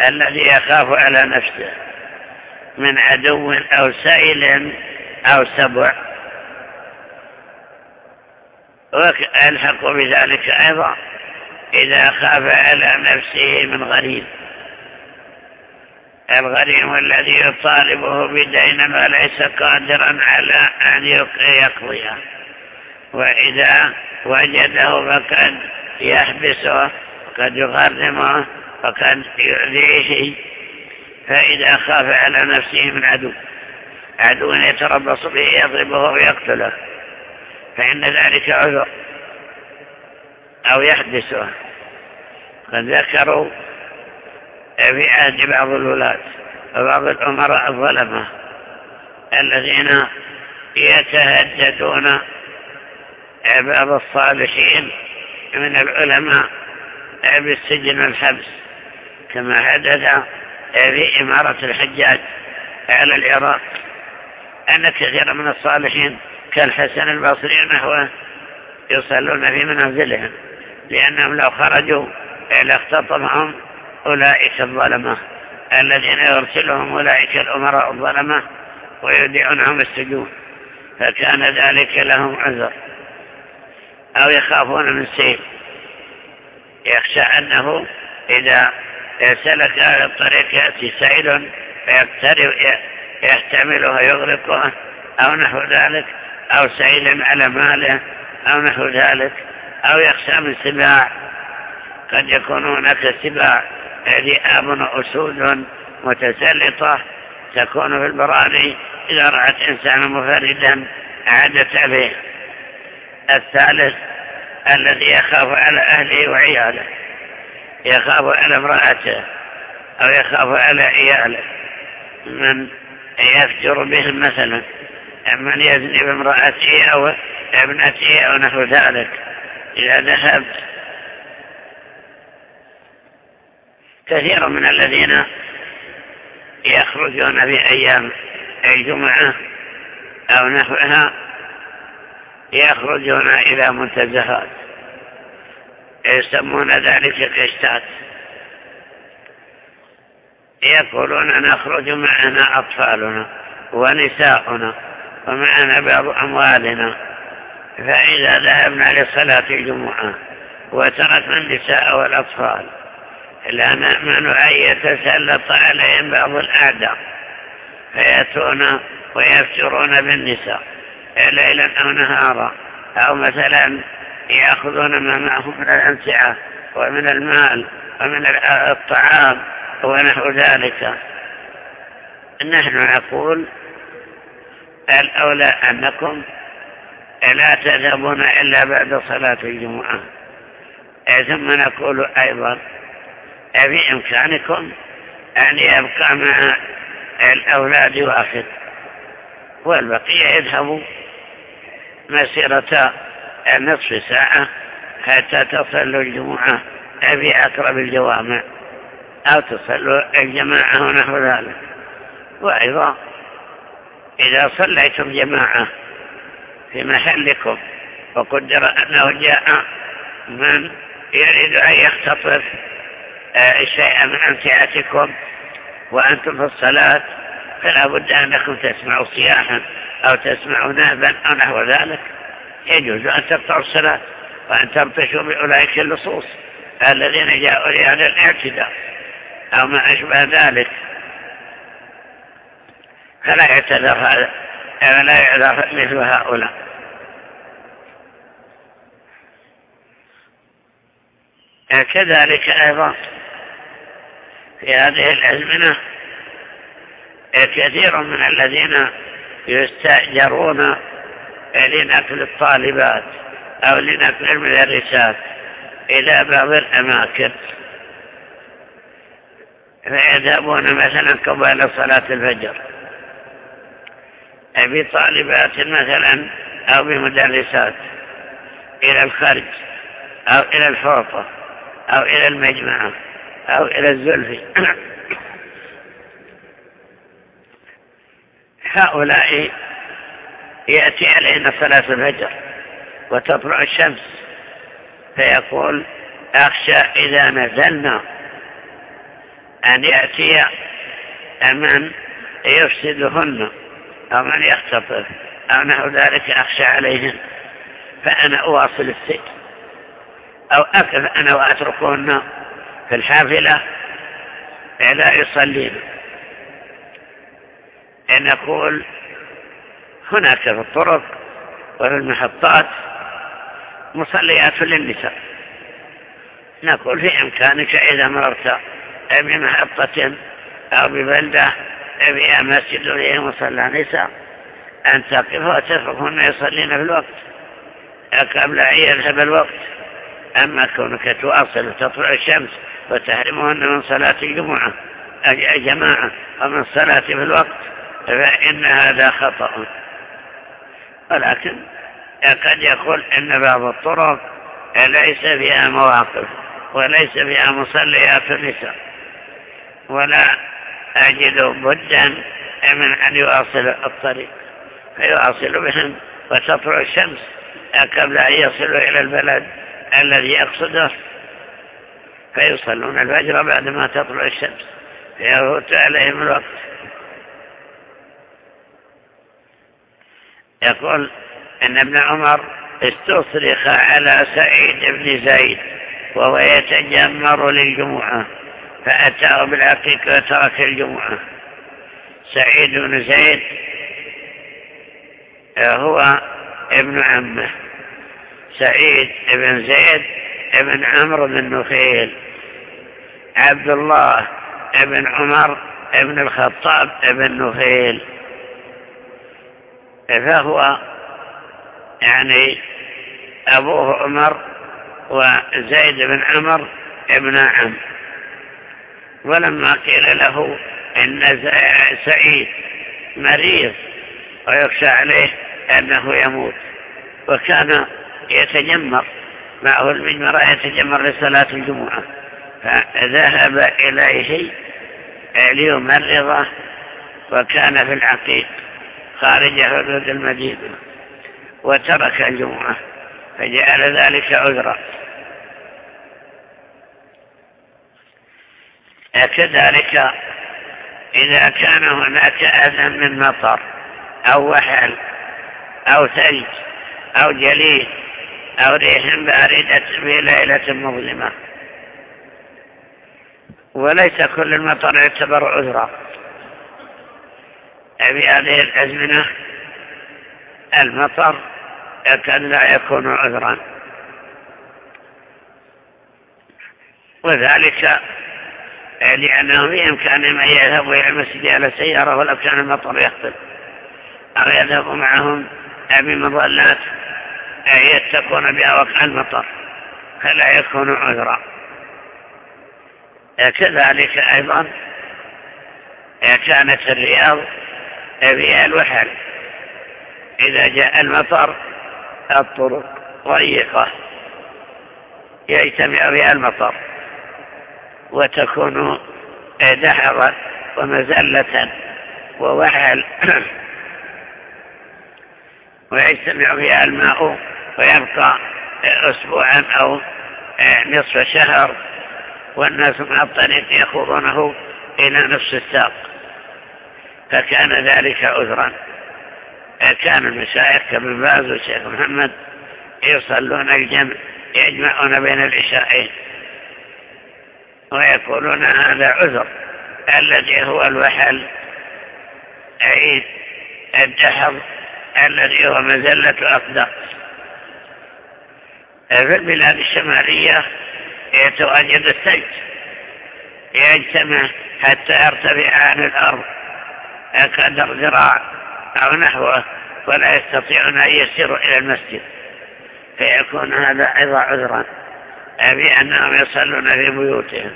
الذي يخاف على نفسه من عدو أو سائل أو سبع. وألحق بذلك أيضا إذا خاف على نفسه من غريب. الغريم الذي يطالبه بدين وليس قادرا على أن يقضيه. وإذا وجده فقد يحبسه وقد يغرمه وقد يؤذيه. فإذا خاف على نفسه من عدو عدو يتربص به يضربه ويقتله فإن ذلك عذر أو يحدثه قد ذكروا في عهد بعض الولاة وبعض الأمراء الظلمة الذين يتهددون بعض الصالحين من العلماء بالسجن والحبس كما حدث في إمارة الحجاج على العراق أن كثيرا من الصالحين كالحسن البصري نحوه يصلون في منازلهم لأنهم لو خرجوا لاختطفهم أولئك الظلمة الذين يرسلهم أولئك الأمراء الظلمة ويودعونهم السجون فكان ذلك لهم عذر. أو يخافون من سيل. يخشى أنه إذا سلك هذا الطريق يأتي سيل فيقترب يحتمله يغرقه أو نحو ذلك أو سيل على ماله أو نحو ذلك أو يخشى من سباع. قد يكون هناك سباع ذئاب وأسود متسلطة تكون في البراري إذا رأت إنسان مفردا عادت عليه الثالث الذي يخاف على أهله وعياله يخاف على امرأته أو يخاف على عياله. من يفجر بهم مثلا من يزني بامرأته أو ابنته أو نحو ذلك. إذا ذهب كثير من الذين يخرجون في أيام الجمعة أو نحوها يخرجون إلى منتزهات. يسمون ذلك كشتات يقولون نخرج معنا أطفالنا ونساؤنا ومعنا بعض أموالنا. فإذا ذهبنا لصلاة الجمعة وتركنا النساء والأطفال لا نأمن أن يتسلط عليهم بعض الأعداء فيأتون ويفترون بالنساء ليلا أو نهارا أو مثلا يأخذون ما معهم من الأمتعة ومن المال ومن الطعام ونحو ذلك. نحن نقول الأولى أنكم لا تذهبون إلا بعد صلاة الجمعة. ثم نقول أيضا في إمكانكم أن يبقى مع الأولاد واحد والبقية يذهبوا مسيرة نصف ساعة حتى تصلوا الجمعة. في أقرب الجوامع أو تصلوا الجماعة ونحو ذلك وأيضا إذا صليتم جماعة في محلكم وقدر أنه جاء من يريد أن يختطف شيئا من أمتعتكم وأنتم في الصلاة فلا بد أنكم تسمعوا صياحا أو تسمعوا نهبا أو نحو ذلك. يجوز أن تقطعوا الصلاة وأن ترتشوا بأولئك اللصوص الذين جاءوا لهذا الاعتداء أو ما أشبه ذلك. فلا يعتذر هذا ولا يعذر مثل هؤلاء. كذلك أيضا في هذه الأزمنة. كثير من الذين يستأجرون لنقل الطالبات أو لنقل المدرسات إلى بعض الأماكن. فيذهبون مثلا قبل صلاة الفجر. بطالبات مثلا أو بمدرسات إلى الخارج أو إلى الفوطة أو إلى المجمعة أو إلى الزلف. هؤلاء يأتي علينا صلاة الفجر وتطلع الشمس. فيقول أخشى إذا نزلنا أن يأتي من يفسدهن أو من يختطف أو نحو ذلك أخشى عليهن. فأنا أواصل السير أو أكف أنا وأتركهن في الحافلة لا يصلين نقول هناك في الطرق وفي المحطات مصليات للنساء. نقول في إمكانك إذا مررت بمحطة أو ببلدة فيها مسجد فيه مصلى نساء أن تقف وتفرقهن يصلين في الوقت قبل أن يذهب الوقت. أما كونك تواصل وتطلع الشمس وتحرمهن من صلاة الجمعة. جماعة ومن الصلاة في الوقت فإن هذا خطأ. ولكن قد يقول إن بعض الطرق ليس فيها مواقف وليس فيها مصليات النساء. ولا أجد بدا من أن يواصل الطريق. فيواصل بهم وتطلع الشمس قبل أن يصلوا إلى البلد الذي يقصده. فيصلون الفجر بعدما تطلع الشمس. فيفوت عليهم الوقت. يقول إن ابن عمر استصرخ على سعيد بن زيد وهو يتجمر للجمعة فأتاه بالعقيق وترك الجمعة. سعيد بن زيد هو ابن عمه. سعيد بن زيد بن عمرو بن نخيل. عبد الله بن عمر بن الخطاب بن نخيل فهو يعني أبوه عمر وزيد بن عمر ابن عم. ولما قيل له إن سعيد مريض ويخشى عليه أنه يموت وكان يتجمر معه المجمرة يتجمر لصلاة الجمعة. فذهب إليه ليمرضه وكان في العقيق خارج حدود المدينة وترك الجمعة فجعل ذلك عذرا. كذلك إذا كان هناك أذى من مطر أو وحل أو ثلج أو جليد أو ريح باردة في ليلة مظلمة وليس كل المطر يعتبر عذرا. في هذه الأزمنة المطر قد لا يكون عذرا. وذلك لأنه بإمكانهم أن يذهبوا إلى المسجد على سيارة ولو كان المطر يخطب أو يذهبوا معهم بمظلات يتقون بها وقع المطر فلا يكون عذرا. كذلك أيضا كانت الرياض فيها الوحل. إذا جاء المطر الطرق ضيقة يجتمع فيها المطر وتكون دحرا ومزلة ووحل. ويجتمع فيها الماء ويبقى أسبوعا أو نصف شهر. والناس من الطريق يخوضونه إلى نصف الساق. فكان ذلك عذرا. كان المشايخ كابن باز والشيخ محمد يصلون الجمع يجمعون بين العشاءين ويقولون هذا عذر الذي هو الوحل أي الدحر الذي هو مزلة أقدار في البلاد الشمالية يتواجد الثلج يجتمع حتى يرتفع عن الأرض. قدر ذراع أو نحوه ولا يستطيعون أن يسيروا إلى المسجد. فيكون هذا أيضا عذرا. بأنهم يصلون في بيوتهم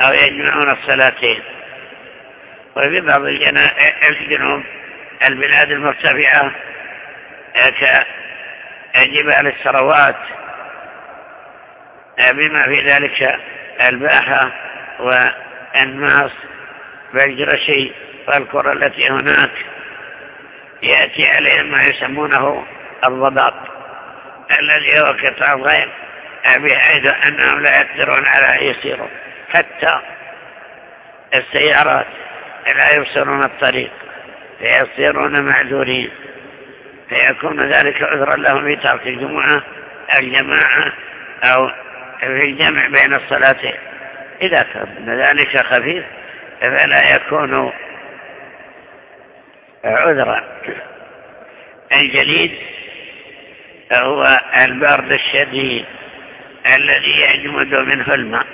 أو يجمعون الصلاتين. وفي بعض الجنوب البلاد المرتفعة كجبال السروات بما في ذلك الباحة والناس والجرشي والقرى التي هناك يأتي عليهم ما يسمونه الضباط الذي هو قطع الغير بحيث أنهم لا يقدرون على أن يسيروا. حتى السيارات لا يبصرون الطريق فيصيرون معذورين. فيكون ذلك عذرا لهم في ترك الجمعة الجماعة أو في الجمع بين الصلاتين. إذا كان ذلك خفيف فلا يكون عذرا. الجليد هو البرد الشديد الذي يجمد منه الماء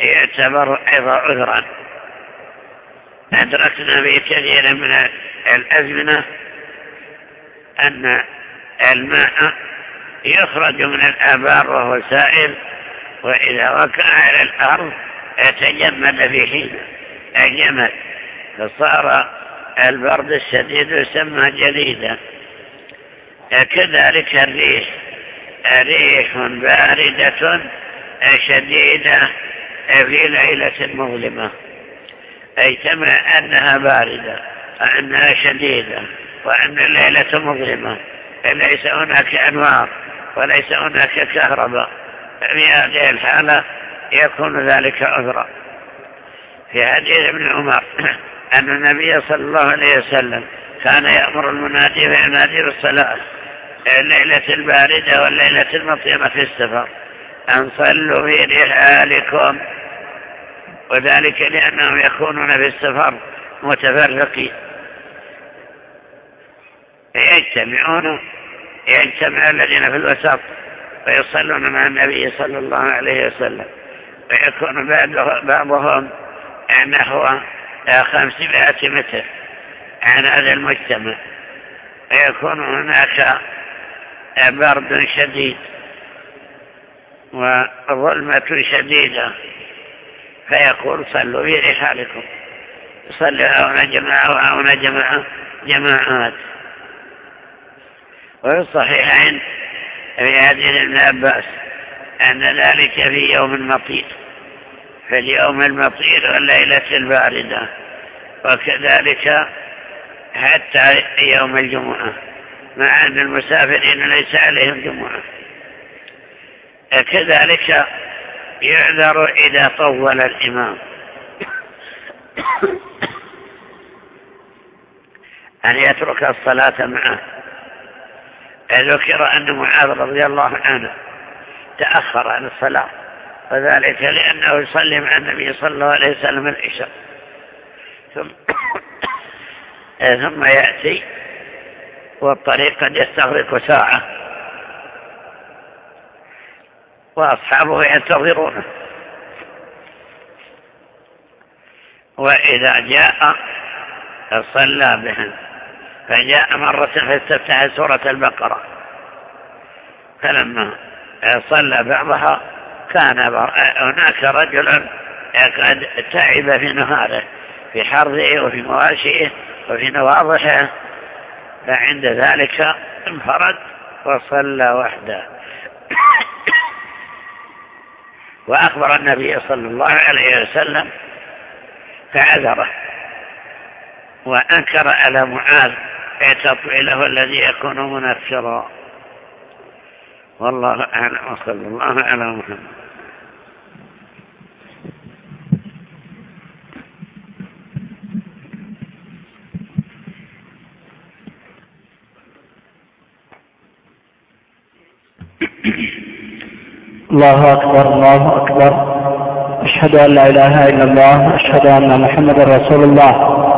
يعتبر أيضا عذرا. أدركنا في كثير من الأزمنة أن الماء يخرج من الآبار وهو سائل وإذا وقع على الأرض يتجمد في حين الجمد فصار البرد الشديد يسمى جليدا. كذلك الريح ريح باردة شديدة في ليلة مظلمة. أي كما أنها باردة وأنها شديدة وأن الليلة مظلمة ليس هناك أنوار. وليس هناك كهرباء. في هذه الحالة يكون ذلك عذرا. في حديث ابن عمر أن النبي صلى الله عليه وسلم كان يأمر المنادي فينادي بالصلاة الليلة الباردة والليلة المطيرة في السفر أن صلوا في رحالكم. وذلك لأنهم يكونون في السفر متفرقين. يجتمعون يجتمع الذين في الوسط ويصلون مع النبي صلى الله عليه وسلم ويكون بعضهم نحو خمسمائة متر عن هذا المجتمع. ويكون هناك برد شديد وظلمة شديدة. فيقول صلوا في رحالكم. صلوا هنا جماعة وهنا جماعة جماعات. وفي الصحيحين في حديث ابن عباس أن ذلك في يوم مطير في اليوم المطير والليلة الباردة وكذلك حتى يوم الجمعة مع أن المسافرين ليس عليهم جمعة. كذلك يعذر إذا طول الإمام. أن يترك الصلاة معه. ذكر أن معاذ رضي الله عنه تأخر عن الصلاة وذلك لأنه يصلي مع النبي صلى الله عليه وسلم العشاء. ثم, ثم يأتي والطريق قد يستغرق ساعة وأصحابه ينتظرونه. وإذا جاء صلى بهم. فجاء مرة فاستفتح سورة البقرة. فلما صلى بعضها كان هناك رجل قد تعب في نهاره في حرثه وفي مواشيه وفي نواضحه. فعند ذلك انفرد وصلى وحده. وأخبر النبي صلى الله عليه وسلم فعذره. وأنكر على معاذ تطويله الذي يكون منفرا. والله أعلم. وصلى الله على محمد. الله أكبر الله أكبر. أشهد أن لا إله إلا الله أشهد أن محمد رسول الله.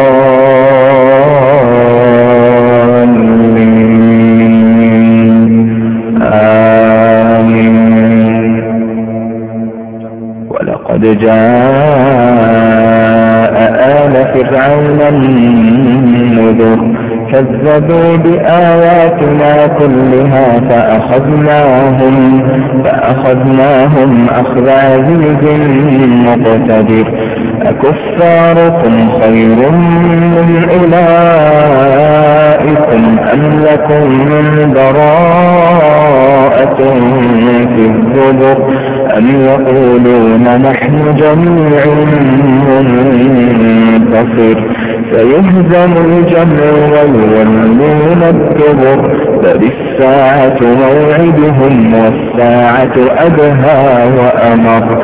جاء آل فرعون النذر. كذبوا بآياتنا كلها فأخذناهم فأخذناهم أخذ عزيز مقتدر. أكفاركم خير من أولئكم أم لكم من براءة في الزبر؟ أم يقولون نحن جميع منتصر؟ فيهزم الجمع ويولون الدبر بل الساعة موعدهم والساعة أدهى وأمر.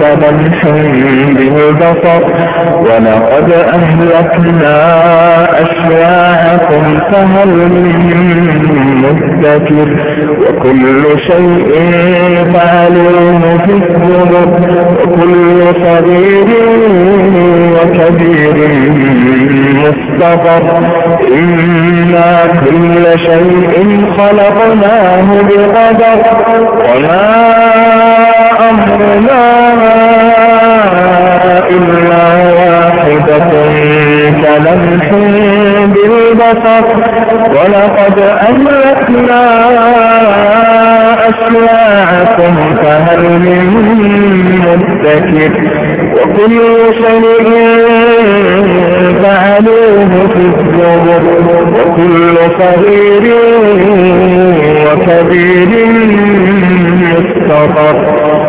واحد لمحا بالبصر ولقد أهلكنا أشواعكم فهل من مدكر وكل شيء فعلوه في الزبر وكل صغير وكبير مستقر إنا كل شيء خلقناه بقدر وما أمرنا إلا واحدة. كلمح بالبصر ولقد أهلكنا أشياعكم فهل من مدكر وكل شيء فعلوه في الزبر وكل صغير وكبير مستقر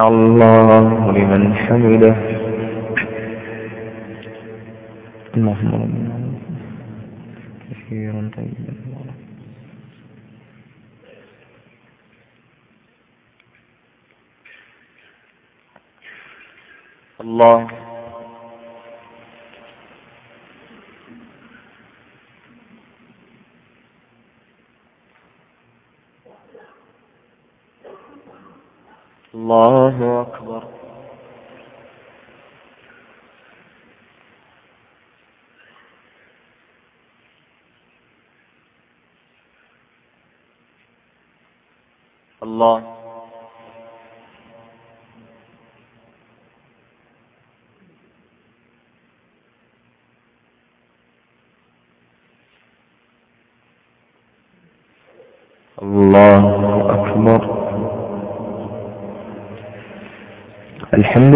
الله لمن حمده. اللهم ربنا كثيرا طيبا. الله الله أكبر الله الله أكبر الحمد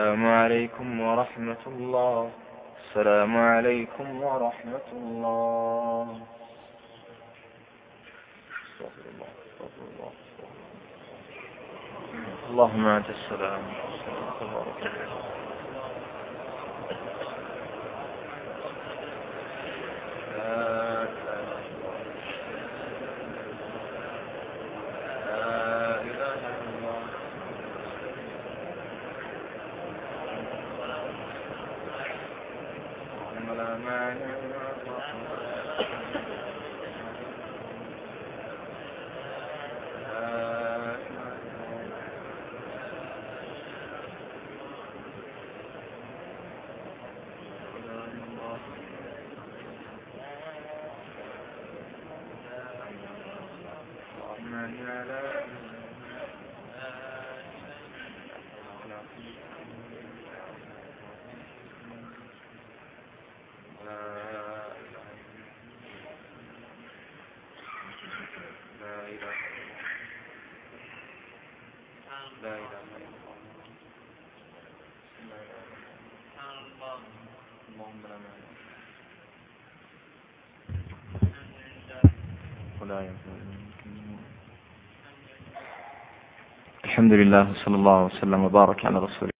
السلام عليكم ورحمة الله السلام عليكم ورحمة الله. اللهم أنت السلام تبارك الله. لا إله لا إله إلا الله اللهم لا مانع لما لا إله إلا الله لا إله إلا الله اللهم لا مانع ولا ينفع الحمد لله صلى الله وسلم وبارك على رسوله.